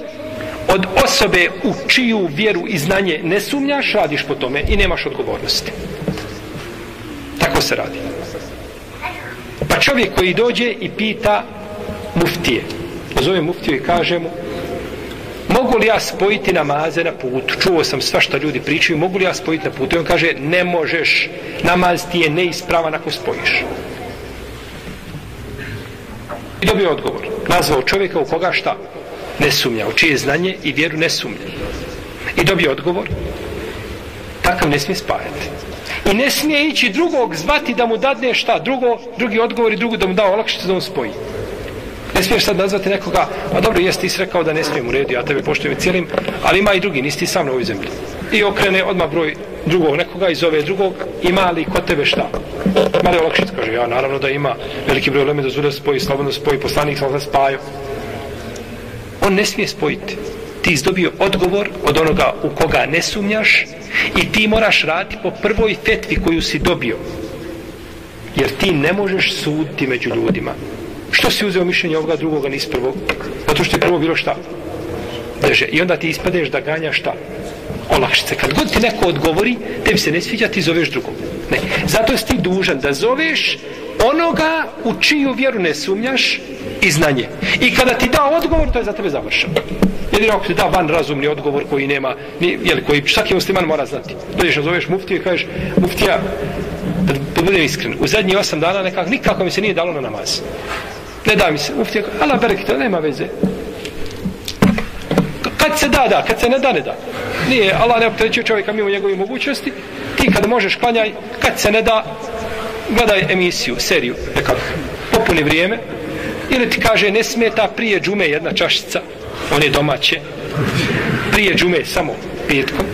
od osobe u čiju vjeru i znanje ne sumnjaš, radiš po tome i nemaš odgovornosti. Tako se radi. Pa čovjek koji dođe i pita muftije, pozove muftiju i kaže mu, mogu li ja spojiti namaze na putu? Čuo sam sva što ljudi pričaju, mogu li ja spojiti na putu? I on kaže, ne možeš, namaz ti je neispravan ako spojiš. I dobio odgovor. Nazvao čovjeka u koga šta? Ne sumnja. U čije znanje i vjeru ne sumnja. I dobio odgovor. Takav ne smije spajati. I ne smije ići drugog zvati da mu dadne šta? Drugo, drugi odgovor i drugo da mu da olakšice da mu spoji. Ne smiješ sad nazvati nekoga, a dobro, jesi ti rekao da ne smijem u redu, ja tebe poštujem cijelim, ali ima i drugi, nisi ti sam na ovoj zemlji. I okrene odmah broj drugog nekoga iz ove drugog, ima li kod tebe šta? Ima olakšic, kaže, ja naravno da ima veliki broj leme da spoji, slobodno spoji, poslanik sam spaju. On ne smije spojiti. Ti izdobio odgovor od onoga u koga ne sumnjaš i ti moraš raditi po prvoj fetvi koju si dobio. Jer ti ne možeš suditi među ljudima. Što si uzeo mišljenje ovoga drugoga nis prvog? Zato što je prvo bilo šta? Deže. I onda ti ispadeš da ganja šta? Olakšice. Kad god ti neko odgovori, tebi se ne sviđa, ti zoveš drugog. Ne. Zato si ti dužan da zoveš onoga u čiju vjeru ne sumnjaš i znanje. I kada ti da odgovor, to je za tebe završeno. Jedino ako ti da van razumni odgovor koji nema, ni, jel, koji svaki musliman mora znati. Dođeš, nazoveš muftiju i kažeš, muftija, da, da budem iskren, u zadnji osam dana nekako, nikako mi se nije dalo na namaz ne da mi se muftija ala berekita nema veze kad se da da kad se ne da ne da. Nije Allah ne opterećuje čovjeka mimo njegove mogućnosti. Ti kad možeš klanjaj. Kad se ne da gledaj emisiju seriju nekako popuni vrijeme. Ili ti kaže ne smeta prije džume jedna čašica. On je domaće. Prije džume samo petkom.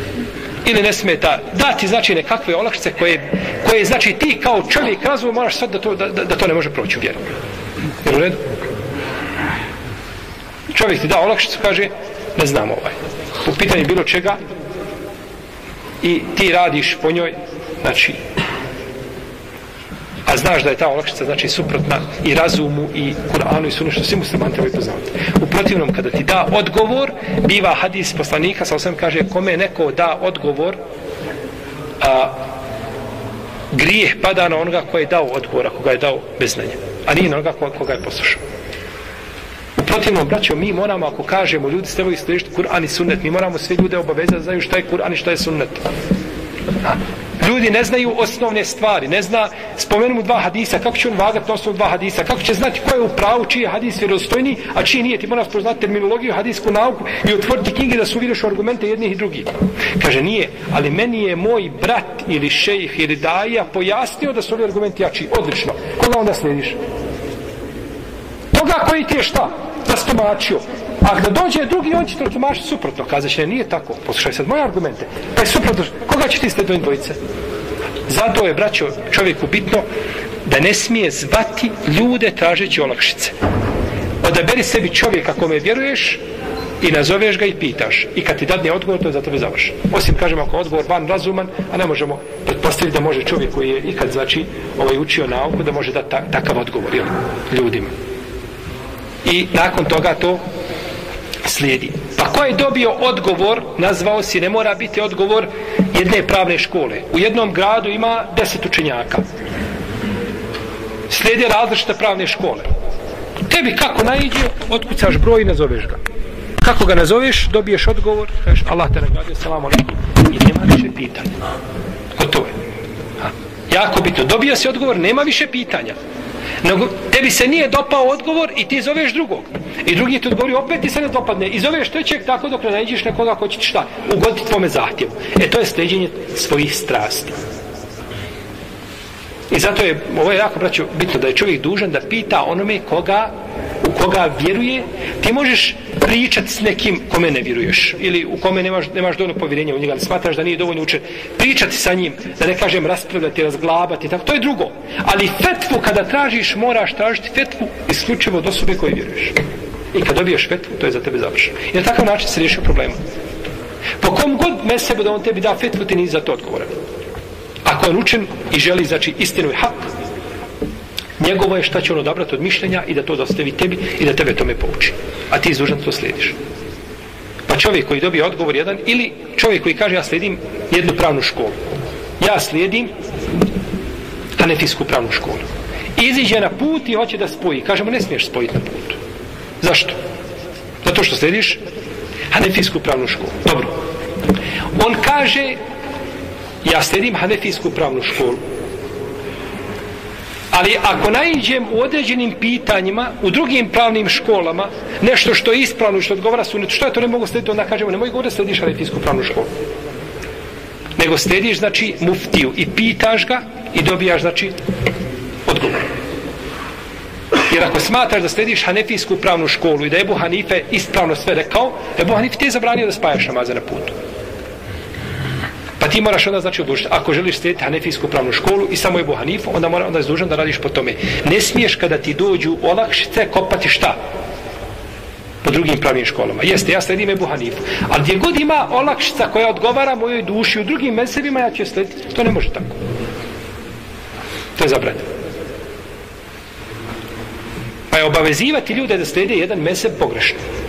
Ili ne smeta dati znači nekakve olakšice koje, koje znači ti kao čovjek razvoj moraš sad da to, da, da, to ne može proći u vjeru. Jel u redu? Čovjek ti da olakšicu, kaže, ne znam ovaj. U pitanju bilo čega i ti radiš po njoj, znači, a znaš da je ta olakšica, znači, suprotna i razumu i Kur'anu i sunu, što svi muslimani trebaju poznavati. U protivnom, kada ti da odgovor, biva hadis poslanika, sa osam kaže, kome neko da odgovor, a, grijeh pada na onoga koji je dao odgovor, ako ga je dao bez znanja a nije onoga koga je poslušao. U protivnom, braćo, mi moramo, ako kažemo, ljudi ste trebaju slijediti Kur'an i sunnet, mi moramo sve ljude obavezati da znaju šta je Kur'an i šta je sunnet. Ha? Ljudi ne znaju osnovne stvari, ne zna, spomenu mu dva hadisa, kako će on vagati na osnovu dva hadisa, kako će znati ko je u pravu, čiji je hadis vjerozstojni, a čiji nije, ti moraš poznati terminologiju, hadisku nauku i otvoriti knjige da su vidiš argumente jednih i drugih. Kaže, nije, ali meni je moj brat ili šejih ili daja pojasnio da su ovi argumenti jači. Odlično. Koga onda slediš? Kako koji ti je šta? rastumačio. A kada dođe drugi, on će to rastumačiti suprotno. Kaza će, nije tako. Poslušaj sad moje argumente. Pa je suprotno. Koga će ti ste dojim dvojice? Zato je, braćo, čovjeku bitno da ne smije zvati ljude tražeći olakšice. Odaberi sebi čovjeka kome vjeruješ i nazoveš ga i pitaš. I kad ti dadne odgovor, to je za tebe završeno. Osim, kažemo, ako odgovor van razuman, a ne možemo pretpostaviti da može čovjek koji je ikad, znači, ovaj učio nauku, da može dati ta, takav odgovor jel, ljudima. I nakon toga to slijedi. Pa ko je dobio odgovor, nazvao si, ne mora biti odgovor jedne pravne škole. U jednom gradu ima deset učenjaka. Slijede različite pravne škole. Tebi kako najđe, otkucaš broj i nazoveš ga. Kako ga nazoveš, dobiješ odgovor, kažeš Allah te nagradio, salamu alaikum. I nema više pitanja. Gotovo je. Ha. Jako bitno. Dobija se odgovor, nema više pitanja. Nego, tebi se nije dopao odgovor i ti zoveš drugog. I drugi ti odgovori, opet ti se ne dopadne. I zoveš trećeg tako dok ne nađeš nekoga ko će ti šta ugoditi tvome zahtjevu. E to je sleđenje svojih strasti. I zato je, ovo je jako, braću, bitno da je čovjek dužan da pita onome koga, u koga vjeruje. Ti možeš pričati s nekim kome ne vjeruješ. Ili u kome nemaš, nemaš dovoljno povjerenja u njega. Smatraš da nije dovoljno učen. Pričati sa njim, da ne kažem raspravljati, razglabati. Tako, to je drugo. Ali fetvu kada tražiš, moraš tražiti fetvu isključivo od osobe koje vjeruješ. I kad dobiješ fetvu, to je za tebe završeno. Jer na takav način se riješio problema. Po kom god mesebu da on tebi da fetvu, ti nisi za to odgovoran. Ako je učen i želi, znači, istinu i hak, njegovo je šta će on odabrati od mišljenja i da to dostavi tebi i da tebe tome pouči. A ti izdužan to slijediš. Pa čovjek koji dobije odgovor jedan ili čovjek koji kaže ja slijedim jednu pravnu školu. Ja slijedim hanefijsku pravnu školu. Iziđe na put i hoće da spoji. Kažemo ne smiješ spojiti na putu. Zašto? Zato što slijediš hanefijsku pravnu školu. Dobro. On kaže ja slijedim hanefijsku pravnu školu Ali ako naiđem u određenim pitanjima, u drugim pravnim školama, nešto što je ispravno i što odgovara sunetu, što ja to ne mogu slediti, onda kažemo, nemoj govoriti da slediš hanefijsku pravnu školu. Nego slediš, znači, muftiju i pitaš ga i dobijaš, znači, odgovor. Jer ako smatraš da slediš hanefijsku pravnu školu i da je Ebu Hanife ispravno sve rekao, Ebu Hanife ti je zabranio da spajaš namaze na putu. Pa ti moraš onda znači odlučiti. Ako želiš slijediti hanefijsku pravnu školu i samo je Hanifu, onda mora onda je dužan da radiš po tome. Ne smiješ kada ti dođu olakšice kopati šta? Po drugim pravnim školama. Jeste, ja sledim Ebu Hanifu. Ali gdje god ima olakšica koja odgovara mojoj duši u drugim mesebima, ja ću slediti. To ne može tako. To je zabranjeno. Pa je obavezivati ljude da slede jedan meseb pogrešno.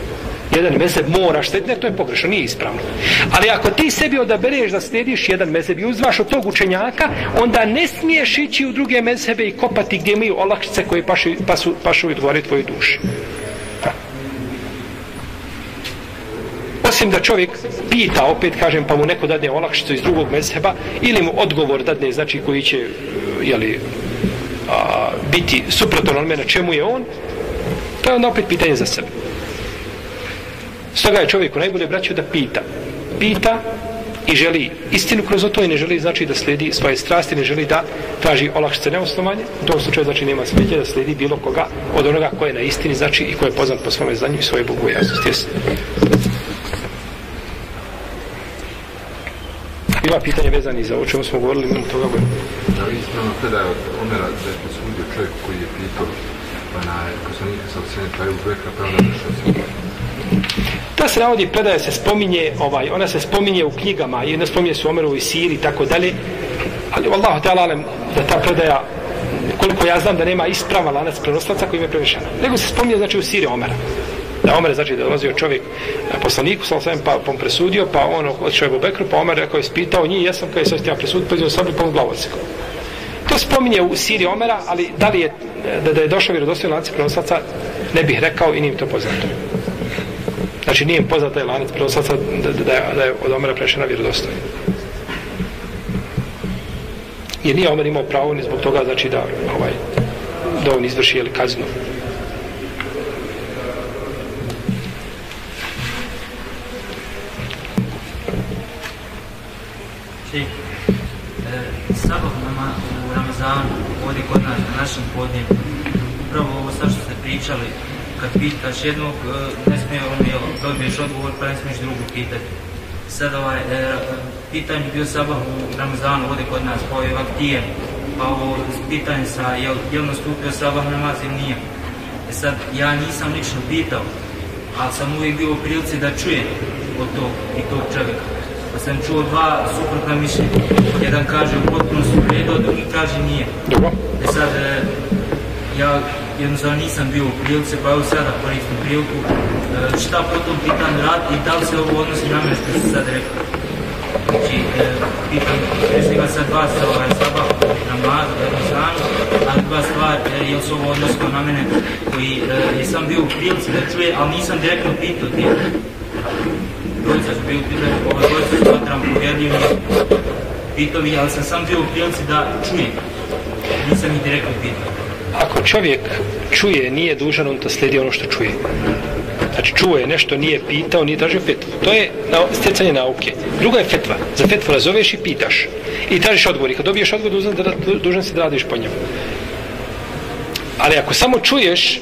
Jedan mezeb moraš slijediti, ne, to je pogrešno, nije ispravno. Ali ako ti sebi odabereš da slijediš jedan mezeb i uzvaš od tog učenjaka, onda ne smiješ ići u druge mesebe i kopati gdje imaju olakšice koje pašu, pasu, pašu i dvore tvoje duši. Osim da čovjek pita, opet kažem, pa mu neko dadne olakšicu iz drugog mezheba, ili mu odgovor dadne, znači koji će, jeli, a, biti suprotan onome na čemu je on, to je onda opet pitanje za sebe. Stoga je čovjeku najbolje braću da pita. Pita i želi istinu kroz to i ne želi znači da slijedi svoje strasti, ne želi da traži olakšice neosnovanje. U tom slučaju znači nema smetje da slijedi bilo koga od onoga koje je na istini znači i koje je poznat po svome znanju i svoje Bogu jasnosti. Jesu. Ima pitanje vezani za o čemu smo govorili, imamo toga govorili. Da vi ispravno predaje od Omera da je posudio čovjek koji je pitao pa na poslanika sa ocenim pa je u Bekra pa onda došao se Ta se navodi predaja se spominje, ovaj, ona se spominje u knjigama i ne spominje se u Omerovoj siri i tako dalje. Ali Allah te alalem da ta predaja koliko ja znam da nema isprava lanac prenoslaca koji je prevešena. Nego se spominje znači u siri Omera. Da Omer znači da je dolazio čovjek na poslaniku, sam sam pa on presudio, pa on odšao je Bekru, pa Omer rekao je spitao njih, jesam kada je sad ja presudio, pa je sobi pom glavocekao. To spominje u siri Omera, ali da li je da, da je došao vjerodostojno lanci prenoslaca, ne bih rekao i nim to poznato. Znači nije im poznat taj lanac prenosaca da, da, da, da je od Omera prešena vjerodostojna. Jer nije Omer imao pravo ni zbog toga znači da ovaj da on izvrši ili kaznu. Šejh, e, sabah nama u Ramazanu, ovdje kod nas, na našem podnijem, upravo ovo sad što ste pričali, kad pitaš jednog, e, ne smije on, jel, dobiješ odgovor, pa ne smiješ drugu pitati. Sad ovaj, e, pitanje bio sabah u Ramazanu, ovdje kod nas, pa je vaktijen, pa ovo pitanje sa, jel, jel nastupio sabah namaz ili nije. E sad, ja nisam lično pitao, ali sam uvijek bio u prilici da čujem od tog i tog čovjeka. Pa sam čuo dva suprotna mišljenja. Jedan kaže u potpunosti u redu, a drugi kaže nije. E sad, e, ja jednostavno nisam bio u prilici, pa evo sada koristim priliku, e, šta po tom pitanju radi i da li se ovo odnosi na mene što ste sad rekli? Znači, e, pitam, prije ga sad dva sa ovaj sabah namaz, Ramazan, ali dva stvar, e, jel se ovo odnosilo na mene koji e, je sam bio u prilici da čuje, ali nisam direktno pitao ti. Dvojica su bili pitanje, pitanju, ova dvojica smatram povjerljivim, pitao mi, ali sam sam bio u prilici da čujem. Nisam ih direktno pitao ako čovjek čuje, nije dužan, on to slijedi ono što čuje. Znači čuje nešto, nije pitao, nije tražio fetvu. To je na, stjecanje nauke. Druga je fetva. Za fetvu razoveš i pitaš. I tražiš odgovor. I kad dobiješ odgovor, dužan, da, dužan si da radiš po njemu. Ali ako samo čuješ,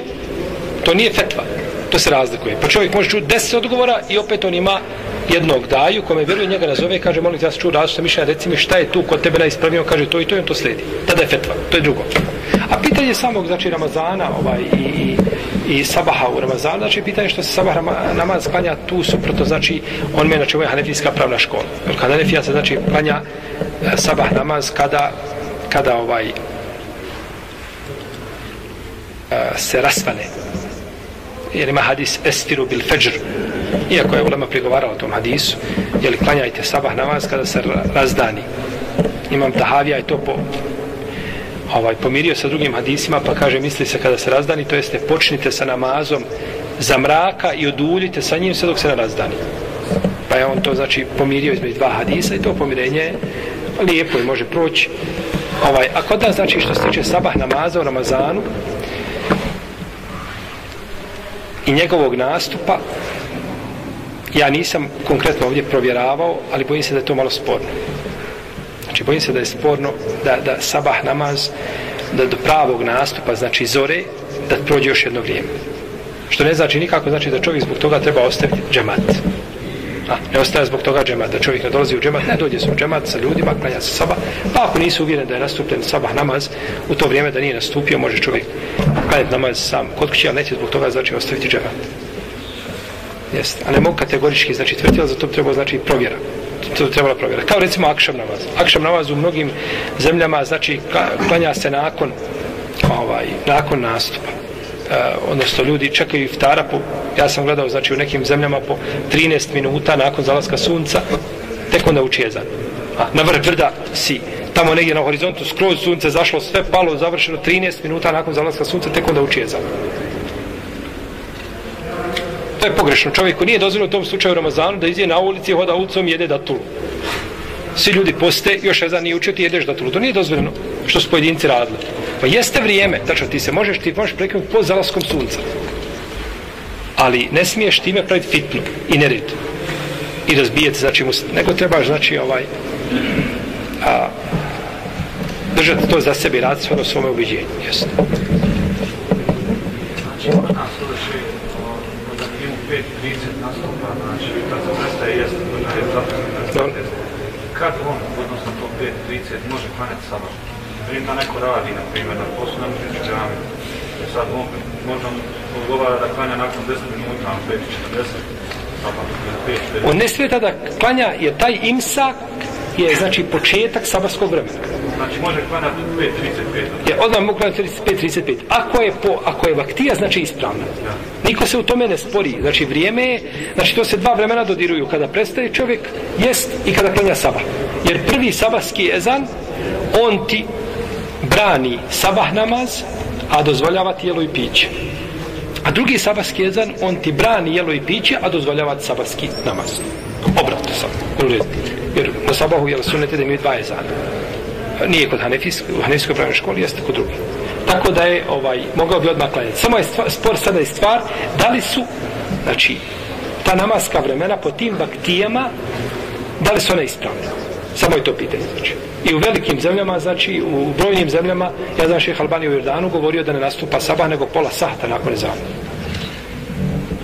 to nije fetva. To se razlikuje. Pa čovjek može čuti deset odgovora i opet on ima jednog daju kome vjeruje njega nazove kaže molim te ja sam čuo različite mišljenja reci mi šta je tu kod tebe najispravnije. Kaže to i to i on to slijedi. Tada je fetva to je drugo. A pitanje samog znači Ramazana ovaj i, i, i sabaha u Ramazanu. Znači pitanje što se sabah namaz klanja tu suprotno znači on me znači ovo je hanefijska pravna škola. Jer kada hanefija se znači klanja eh, sabah namaz kada kada ovaj eh, se rasvane. Jer ima hadis estiru bil fajr iako je ulema prigovarao o tom hadisu jeli klanjajte sabah namaz kada se razdani? Imam tahavija i to po ovaj, pomirio sa drugim hadisima pa kaže misli se kada se razdani to jeste počnite sa namazom za mraka i oduljite sa njim sve dok se ne razdani. Pa je on to znači pomirio između dva hadisa i to pomirenje lijepo i može proći. Ovaj, a kod nas znači što se tiče sabah namaza u Ramazanu i njegovog nastupa ja nisam konkretno ovdje provjeravao ali bojim se da je to malo sporno. Znači bojim se da je sporno da, da sabah namaz da do pravog nastupa znači zore da prođe još jedno vrijeme. Što ne znači nikako znači da čovjek zbog toga treba ostaviti džemat. A, ne ostaje zbog toga džemat, da čovjek ne dolazi u džemat, ne dođe se u džemat sa ljudima, klanja se sabah, pa ako nisu uvjeren da je nastupljen sabah namaz, u to vrijeme da nije nastupio, može čovjek klanjati namaz sam kod kuće, ali neće zbog toga znači ostaviti džemat. Jest. A ne mogu kategorički znači tvrti, ali za to treba znači provjera. To trebala provjera. Kao recimo akšam namaz. Akšam namaz u mnogim zemljama znači klanja se nakon ovaj, nakon nastupa E, odnosno ljudi čekaju iftara po, ja sam gledao znači u nekim zemljama po 13 minuta nakon zalaska sunca tek onda uči jezan a, na vrh brda si tamo negdje na horizontu skroz sunce zašlo sve palo završeno 13 minuta nakon zalaska sunca tek onda uči jezan to je pogrešno čovjeku nije dozvoljeno u tom slučaju u Ramazanu da izje na ulici hoda ulicom jede datulu svi ljudi poste još jezan nije učio ti jedeš datulu to nije dozvoljeno što su pojedinci radili Pa jeste vrijeme, tačno ti se možeš, ti možeš prekinuti po zalaskom sunca. Ali ne smiješ time praviti fitnu i nered. I razbijeti, znači, mus, nego trebaš, znači, ovaj, a, držati to za sebe i raditi sve ono svome ubiđenju. Jeste. Znači, ima nas uveši, da imu 5.30 nastupa, znači, kad se prestaje jesti, to je Kad on, odnosno to 5.30, može klanjati sabah? Vidim da neko radi, na primjer, na poslu ne muzičku džami. E sad on možda odgovara da klanja nakon 10 minuta, na 5.40. Pa pa on ne smije tada klanja, jer taj imsak je znači početak sabarskog vremena. Znači može klanjati 5.35. Je, odmah mogu klanjati 5.35. Ako je, po, ako je vaktija, znači ispravna. Niko se u tome ne spori. Znači vrijeme je, znači to se dva vremena dodiruju. Kada prestaje čovjek jest i kada klanja sabah. Jer prvi sabahski ezan, on ti brani sabah namaz, a dozvoljava ti jelo i piće. A drugi sabahski jezan, on ti brani jelo i piće, a dozvoljava ti sabahski namaz. Obratno sam. Jer na sabahu je sunete da imaju dva ezana. Nije kod Hanefijskoj, u Hanefijskoj pravnoj školi, jeste kod drugi. Tako da je, ovaj, mogao bi odmah klanjati. Samo je stvar, spor sada je stvar, da li su, znači, ta namaska vremena po tim vaktijama, da li su one ispravne? Samo je to pitanje, znači. I u velikim zemljama, znači u brojnim zemljama, ja znam šeha Albani u Jordanu govorio da ne nastupa sabah nego pola sahta nakon ezana.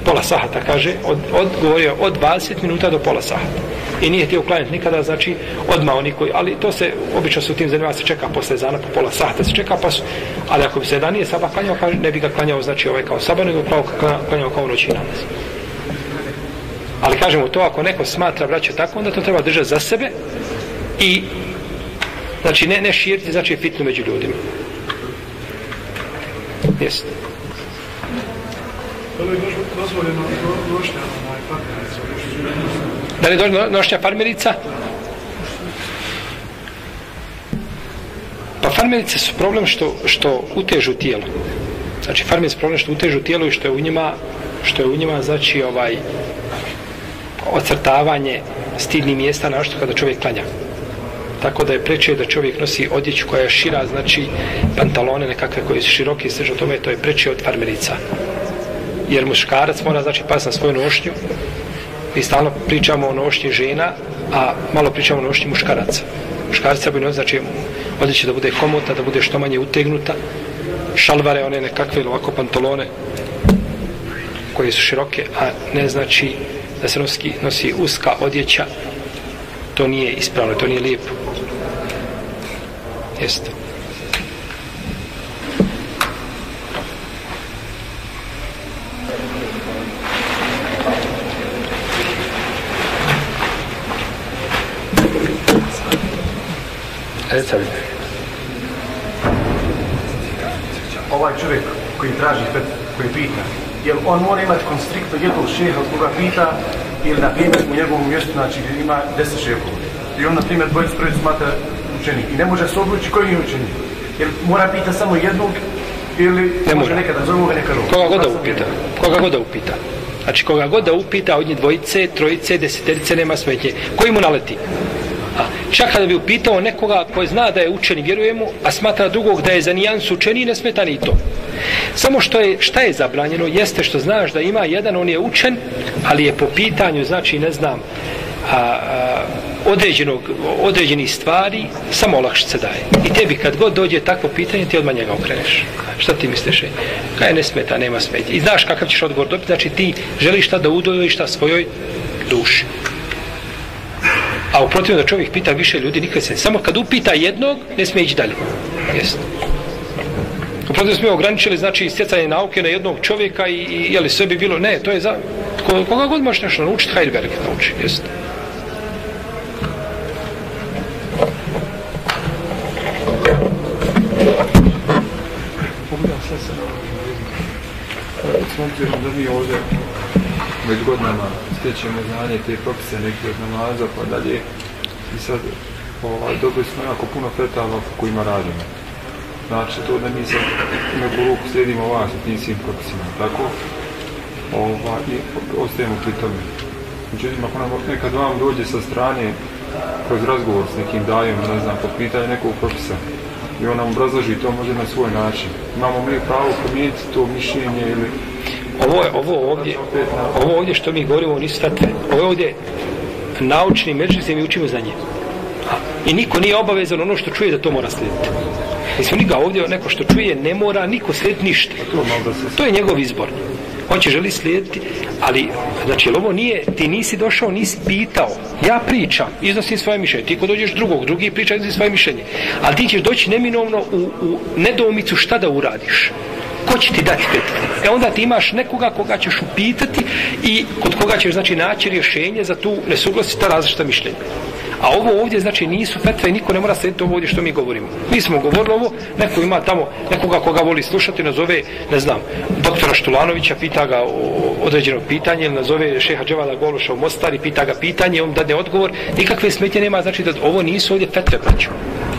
Pola sahata, kaže, od, od, govorio od 20 minuta do pola sahata. I nije htio klanjati nikada, znači, odma oni koji, ali to se, obično se u tim zanima se čeka posle zana, po pola sahata se čeka, pa su, ali ako bi se danije sabah klanjao, kaže, ne bi ga klanjao, znači, ovaj kao sabah, nego kao, klanjao kao noći namaz. Ali kažemo to, ako neko smatra, braće, tako, onda to treba držati za sebe i Znači, ne, ne širiti, znači fitnu među ljudima. Jeste. Da li je dozvoljeno nošnja farmerica? Pa farmerice su problem što, što utežu tijelo. Znači, farmerice su problem što utežu tijelo i što je u njima, što je u njima, znači, ovaj, ocrtavanje stidnih mjesta, našto kada čovjek klanja tako da je preče da čovjek nosi odjeću koja je šira, znači pantalone nekakve koje su široke i sveže tome, to je preče od farmerica. Jer muškarac mora, znači, pas na svoju nošnju i stalno pričamo o nošnji žena, a malo pričamo o nošnji muškaraca. Muškarac treba nositi znači, odjeće da bude komota, da bude što manje utegnuta, šalvare, one nekakve ili ovako pantalone koje su široke, a ne znači da se nosi, nosi uska odjeća, to nije ispravno, to nije lijepo. Jeste. Recite. Ovaj čovjek koji traži pet, koji pita, jel on mora imati konstriktno jednog šeha koga pita, ili na primjer u njegovom mjestu, znači ima deset šehova. I on, na primjer, dvojicu prvi smatra učenik. I ne može se odlučiti koji je učenik. Jer mora pita samo jednog ili ne može nekada zove ga nekada. Koga god da upita. Koga god da upita. Znači koga god da upita od njih dvojice, trojice, deseterice nema smetnje. Koji mu naleti? Čak kada bi upitao nekoga koji zna da je učeni, i vjeruje mu, a smatra drugog da je za nijansu učeni, ne smeta ni to. Samo što je, šta je zabranjeno, jeste što znaš da ima jedan, on je učen, ali je po pitanju, znači ne znam, a, a, određenog, određenih stvari samo olakšice daje. I tebi kad god dođe takvo pitanje, ti odmah njega okreneš. Šta ti misliš? E? Kaj ne smeta, nema smetje. I znaš kakav ćeš odgovor dobiti, znači ti želiš šta da udojiš šta svojoj duši. A uprotivno da čovjek pita više ljudi, nikad se Samo kad upita jednog, ne smije ići dalje. Jeste. protivno smo ograničili, znači, stjecanje nauke na jednog čovjeka i, i je li sve bi bilo, ne, to je za, koga god možeš nešto naučiti, Heidelberg nauči, jeste. s obzirom da mi ovdje već godinama stječemo znanje te propise neke od namaza pa dalje i sad ovaj, dobili smo jako puno fetava po kojima radimo. Znači to da mi sad neku ruku slijedimo vas u tim svim propisima, tako? Ovaj, I ostajemo pri tome. Međutim, ako nam nekad vam dođe sa strane kroz razgovor s nekim dajem, ne znam, po pitanju nekog propisa, i on nam obrazloži to može na svoj način. Imamo mi pravo promijeniti to mišljenje ili ovo je ovo ovdje ovo ovdje što mi govorimo nisu fatve ovo je ovdje naučni međutim mi učimo za nje. I niko nije obavezan ono što čuje da to mora slijediti. Mislim, ga ovdje neko što čuje ne mora niko slijediti ništa. To je njegov izbor. On će želi slijediti ali znači ovo nije ti nisi došao nisi pitao. Ja pričam iznosim svoje mišljenje. Ti ko dođeš drugog drugi priča iznosim svoje mišljenje. Ali ti ćeš doći neminovno u, u nedoumicu šta da uradiš ko će ti dati fetvu? E onda ti imaš nekoga koga ćeš upitati i kod koga ćeš znači naći rješenje za tu nesuglasitu različita mišljenja. A ovo ovdje znači nisu fetve i niko ne mora slediti ovo ovdje što mi govorimo. Mi smo govorili ovo, neko ima tamo nekoga koga voli slušati, nazove, ne znam, doktora Štulanovića, pita ga o određeno pitanje, ili nazove šeha Dževala Gološa u Mostari, pita ga pitanje, on dadne odgovor, nikakve smetje nema, znači da ovo nisu ovdje fetve braću.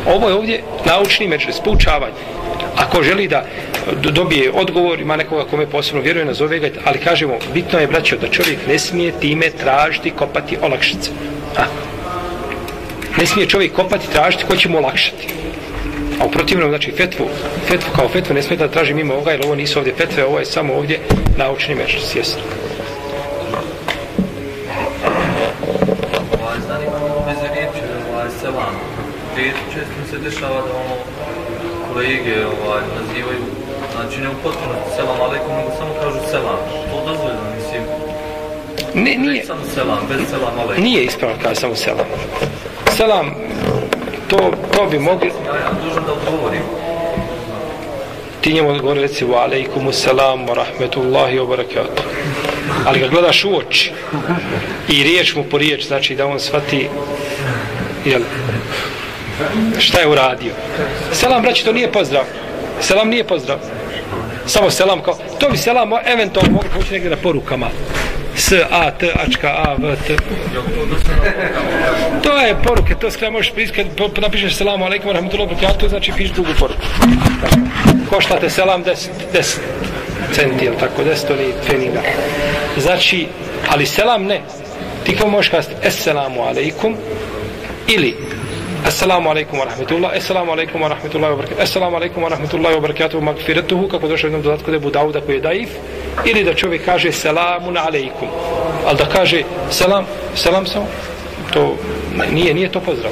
Ovo je ovdje naučni međulis, poučavanje. Ako želi da dobije odgovor, ima nekoga kome posebno vjeruje, nazove ga, ali kažemo, bitno je, braćo, da čovjek ne smije time tražiti, kopati olakšice. A? Ne smije čovjek kopati, tražiti ko će mu olakšati. A u protivnom, znači, fetvu, fetvu kao fetvu ne smije da traži mimo ovoga, jer ovo nisu ovdje fetve, ovo je samo ovdje naučni mešac, jesno. Ovaj, zanimamo bez riječi, ovaj, selam. Često se dešava da ono, kolege ovaj, nazivaju, znači ne u potpunosti selam alaikum, nego samo kažu selam. To dozvoljeno, mislim. Ne, nije. Samo selam, bez selam alaikum. Nije ispravno kada samo selam. Selam, to, to bi mogli... Ja, ja dužem da odgovorim. Ti njemu odgovori, reci, wa alaikumu selam, wa rahmetullahi wa barakatuh. Ali ga gledaš u oči i riječ mu po riječ, znači da on shvati jel, šta je uradio. Selam, braći, to nije pozdrav. Selam nije pozdrav. Samo selam kao, to bi selam eventualno mogu poći negdje na porukama. S, A, T, Ačka, A, V, T. To je poruke, to skada možeš priskat, napišeš selamu alaikum, rahmatullahi wabarakatuh, znači piš drugu poruku. Košta te selam 10, 10 centi, ili tako, 10 toni treninga. Znači, ali selam ne. Ti kao možeš kazati, esselamu alaikum, ili Assalamu alaikum wa rahmetullah, assalamu alaikum wa rahmetullahi wa barakatuh, assalamu alaikum wa rahmetullahi wa barakatuh, magfiratuhu, kako došlo jednom dodatku da je Budauda koji je daif, ili da čovjek kaže salamun alaikum, ali da kaže salam, salam sam, to nije, nije to pozdrav.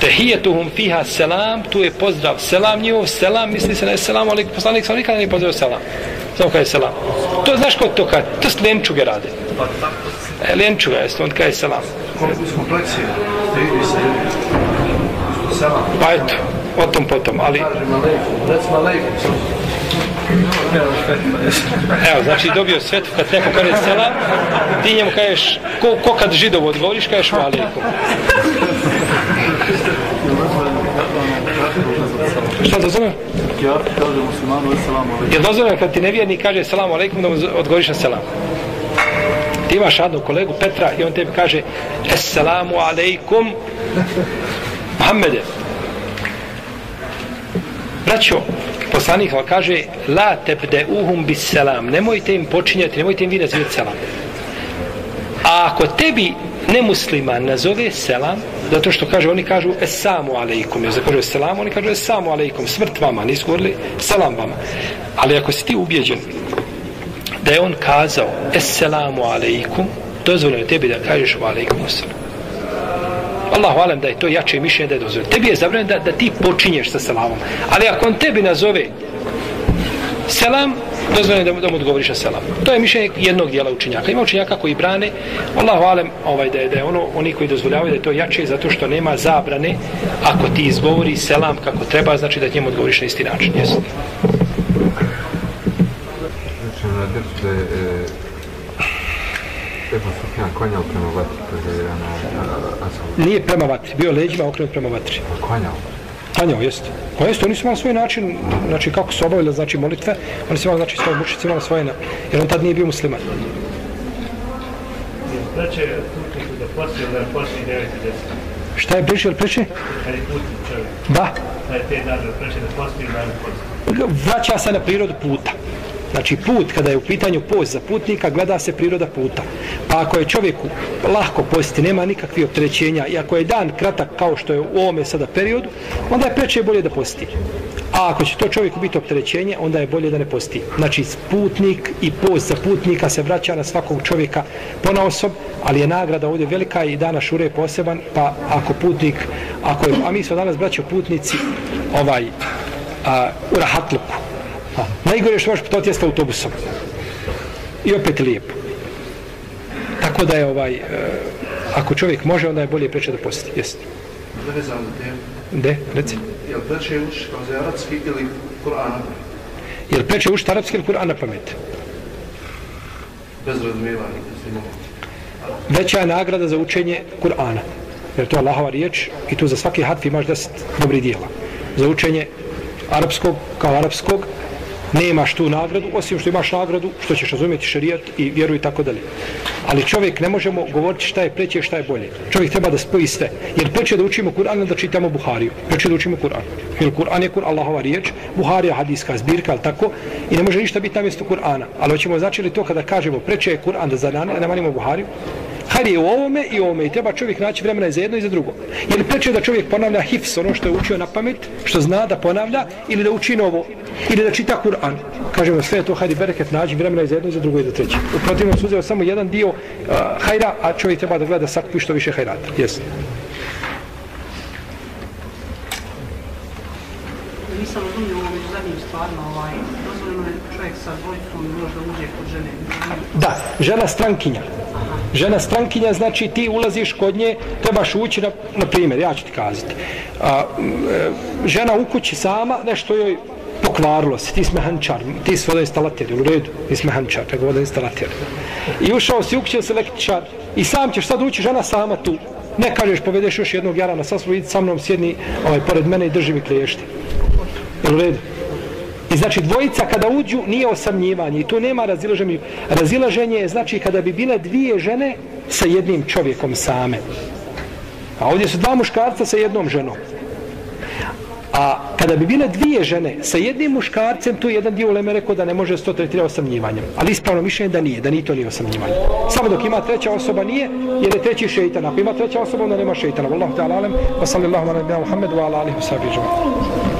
Tehijetuhum fiha selam, tu je pozdrav. Selam njihov, selam, misli se na selam, alaikum, poslanik sam nikada nije pozdrav selam. Samo kaže selam. To znaš kod to kad? To s lenčuge rade. E, lenčuga jeste, on kaže selam. Koliko su kompleksije, vidi se, selam. Pa eto, o tom potom, ali... Recimo Evo, znači dobio svetu kad neko kaže selam, ti njemu kažeš, ko, ko kad židovo odgovoriš, kažeš alaikum. Šta dozvoljeno? Ja kažem muslimanu, assalamu alaikum. Je dozvoljeno kad ti nevjernik kaže selam alaikum da mu odgovoriš na selam? Imaš jednog kolegu Petra i on tebi kaže Assalamu alaikum Muhammede. Braćo, poslanik vam kaže La tebde uhum bis selam. Nemojte im počinjati, nemojte im vi nazivati selam. A ako tebi nemusliman nazove selam, zato što kaže, oni kažu esamu alaikum, jer kažu selam, oni kažu esamu alaikum, smrt vama, nisu govorili selam vama. Ali ako si ti ubjeđen da je on kazao Esselamu alaikum, dozvoljeno tebi da kažeš wa alaikum selam. Allahu alem da je to jače mišljenje da je dozvoljeno. Tebi je zabranjeno da, da ti počinješ sa selamom. Ali ako on tebi nazove selam, dozvoljeno da, da mu odgovoriš na selam. To je mišljenje jednog dijela učenjaka. Ima učenjaka koji brane, Allahu alem, ovaj, da, je, da je ono, oni koji dozvoljavaju da je to jače zato što nema zabrane ako ti izgovori selam kako treba, znači da njemu odgovoriš na isti način. Jesu. Znači, drsu da je e, Stefan Sufjan konjao prema vatri, kaže je na Asal. Nije prema vatri, bio leđima okrenut prema vatri. Konjao. Klanjao, jeste. Pa jeste, oni su imali svoj način, znači kako su obavili, znači molitve, oni su imali, znači, svoje mušice, imali svoje, na, jer on tad nije bio musliman. Preče putniku da posti ili da posti 9 i 10? Šta je preče ili preče? Kad je putnik čovjek, Da, taj te dane preče da posti ili da ne posti? vraća se na prirodu puta. Znači put, kada je u pitanju post za putnika, gleda se priroda puta. Pa ako je čovjeku lahko postiti, nema nikakvih opterećenja, i ako je dan kratak kao što je u ovome sada periodu, onda je preče bolje da posti. A ako će to čovjeku biti opterećenje, onda je bolje da ne posti. Znači putnik i post za putnika se vraća na svakog čovjeka pona osob, ali je nagrada ovdje velika i dana šure je poseban, pa ako putnik, ako je, a mi smo danas braćo putnici, ovaj, a, u rahatluku, A, najgore što možeš putovati jeste autobusom. I opet lijepo. Tako da je ovaj, e, ako čovjek može, onda je bolje preče da posti. Jeste. Zavezano za temu. De, reci. Jel preče uči kao za arapski ili Kur'ana? Je li preče učiti arapski ili Kur'an na pamet? Bez razumijevanja, da. Veća je nagrada za učenje Kur'ana. Jer to je Allahova riječ i tu za svaki harf imaš deset dobrih dijela. Za učenje arapskog kao arapskog nemaš tu nagradu, osim što imaš nagradu, što ćeš razumjeti šarijat i vjeru i tako dalje. Ali čovjek ne možemo govoriti šta je preće, šta je bolje. Čovjek treba da spoji sve. Jer preće da učimo Kur'an da čitamo Buhariju. Preće da učimo Kur'an. Jer Kur'an je Kur'an, Allahova riječ, Buharija hadijska zbirka, ali tako, i ne može ništa biti na mjestu Kur'ana. Ali hoćemo znači li to kada kažemo preće je Kur'an da zanane, ne manimo Buhariju, Hajde je u ovome i ovome i treba čovjek naći vremena i za jedno i za drugo. Je li preče da čovjek ponavlja hifs, ono što je učio na pamet, što zna da ponavlja, ili da uči novo, ili da čita Kur'an. Kažemo sve to, hajde bereket naći vremena i za jedno i za drugo i za treće. U protivnom su uzeo samo jedan dio uh, hajra, a čovjek treba da gleda sakupi što više hajrata. Jesi. Nisam razumio ovo među zadnjim stvarima, ovaj, dozvoljeno je čovjek sa dvojicom možda uđe kod žene. Da, žena strankinja. Žena strankinja, znači ti ulaziš kod nje, trebaš ući, na, na primjer, ja ću ti kazati. A, e, žena u kući sama, nešto joj pokvarilo se, ti si mehančar, ti si vodoinstalater, u redu, ti si mehančar, nego vodoinstalater. I ušao si u kući se električar i sam ćeš sad ući žena sama tu. Ne kažeš, povedeš još jednog jarana, sad smo sa mnom sjedni ovaj, pored mene i drži mi kliješti. U redu? I znači dvojica kada uđu nije osamnjivanje i tu nema razilaženje. Razilaženje je znači kada bi bile dvije žene sa jednim čovjekom same. A ovdje su dva muškarca sa jednom ženom. A kada bi bile dvije žene sa jednim muškarcem, tu jedan dio uleme rekao da ne može sto tretira osamnjivanjem. Ali ispravno mišljenje da nije, da ni to nije osamnjivanje. Samo dok ima treća osoba nije, jer je treći šeitan. Ako ima treća osoba, onda nema šeitana. Wallahu ta'ala alem, wa sallallahu ala nabina Muhammedu wa ala alihi wa sahbihi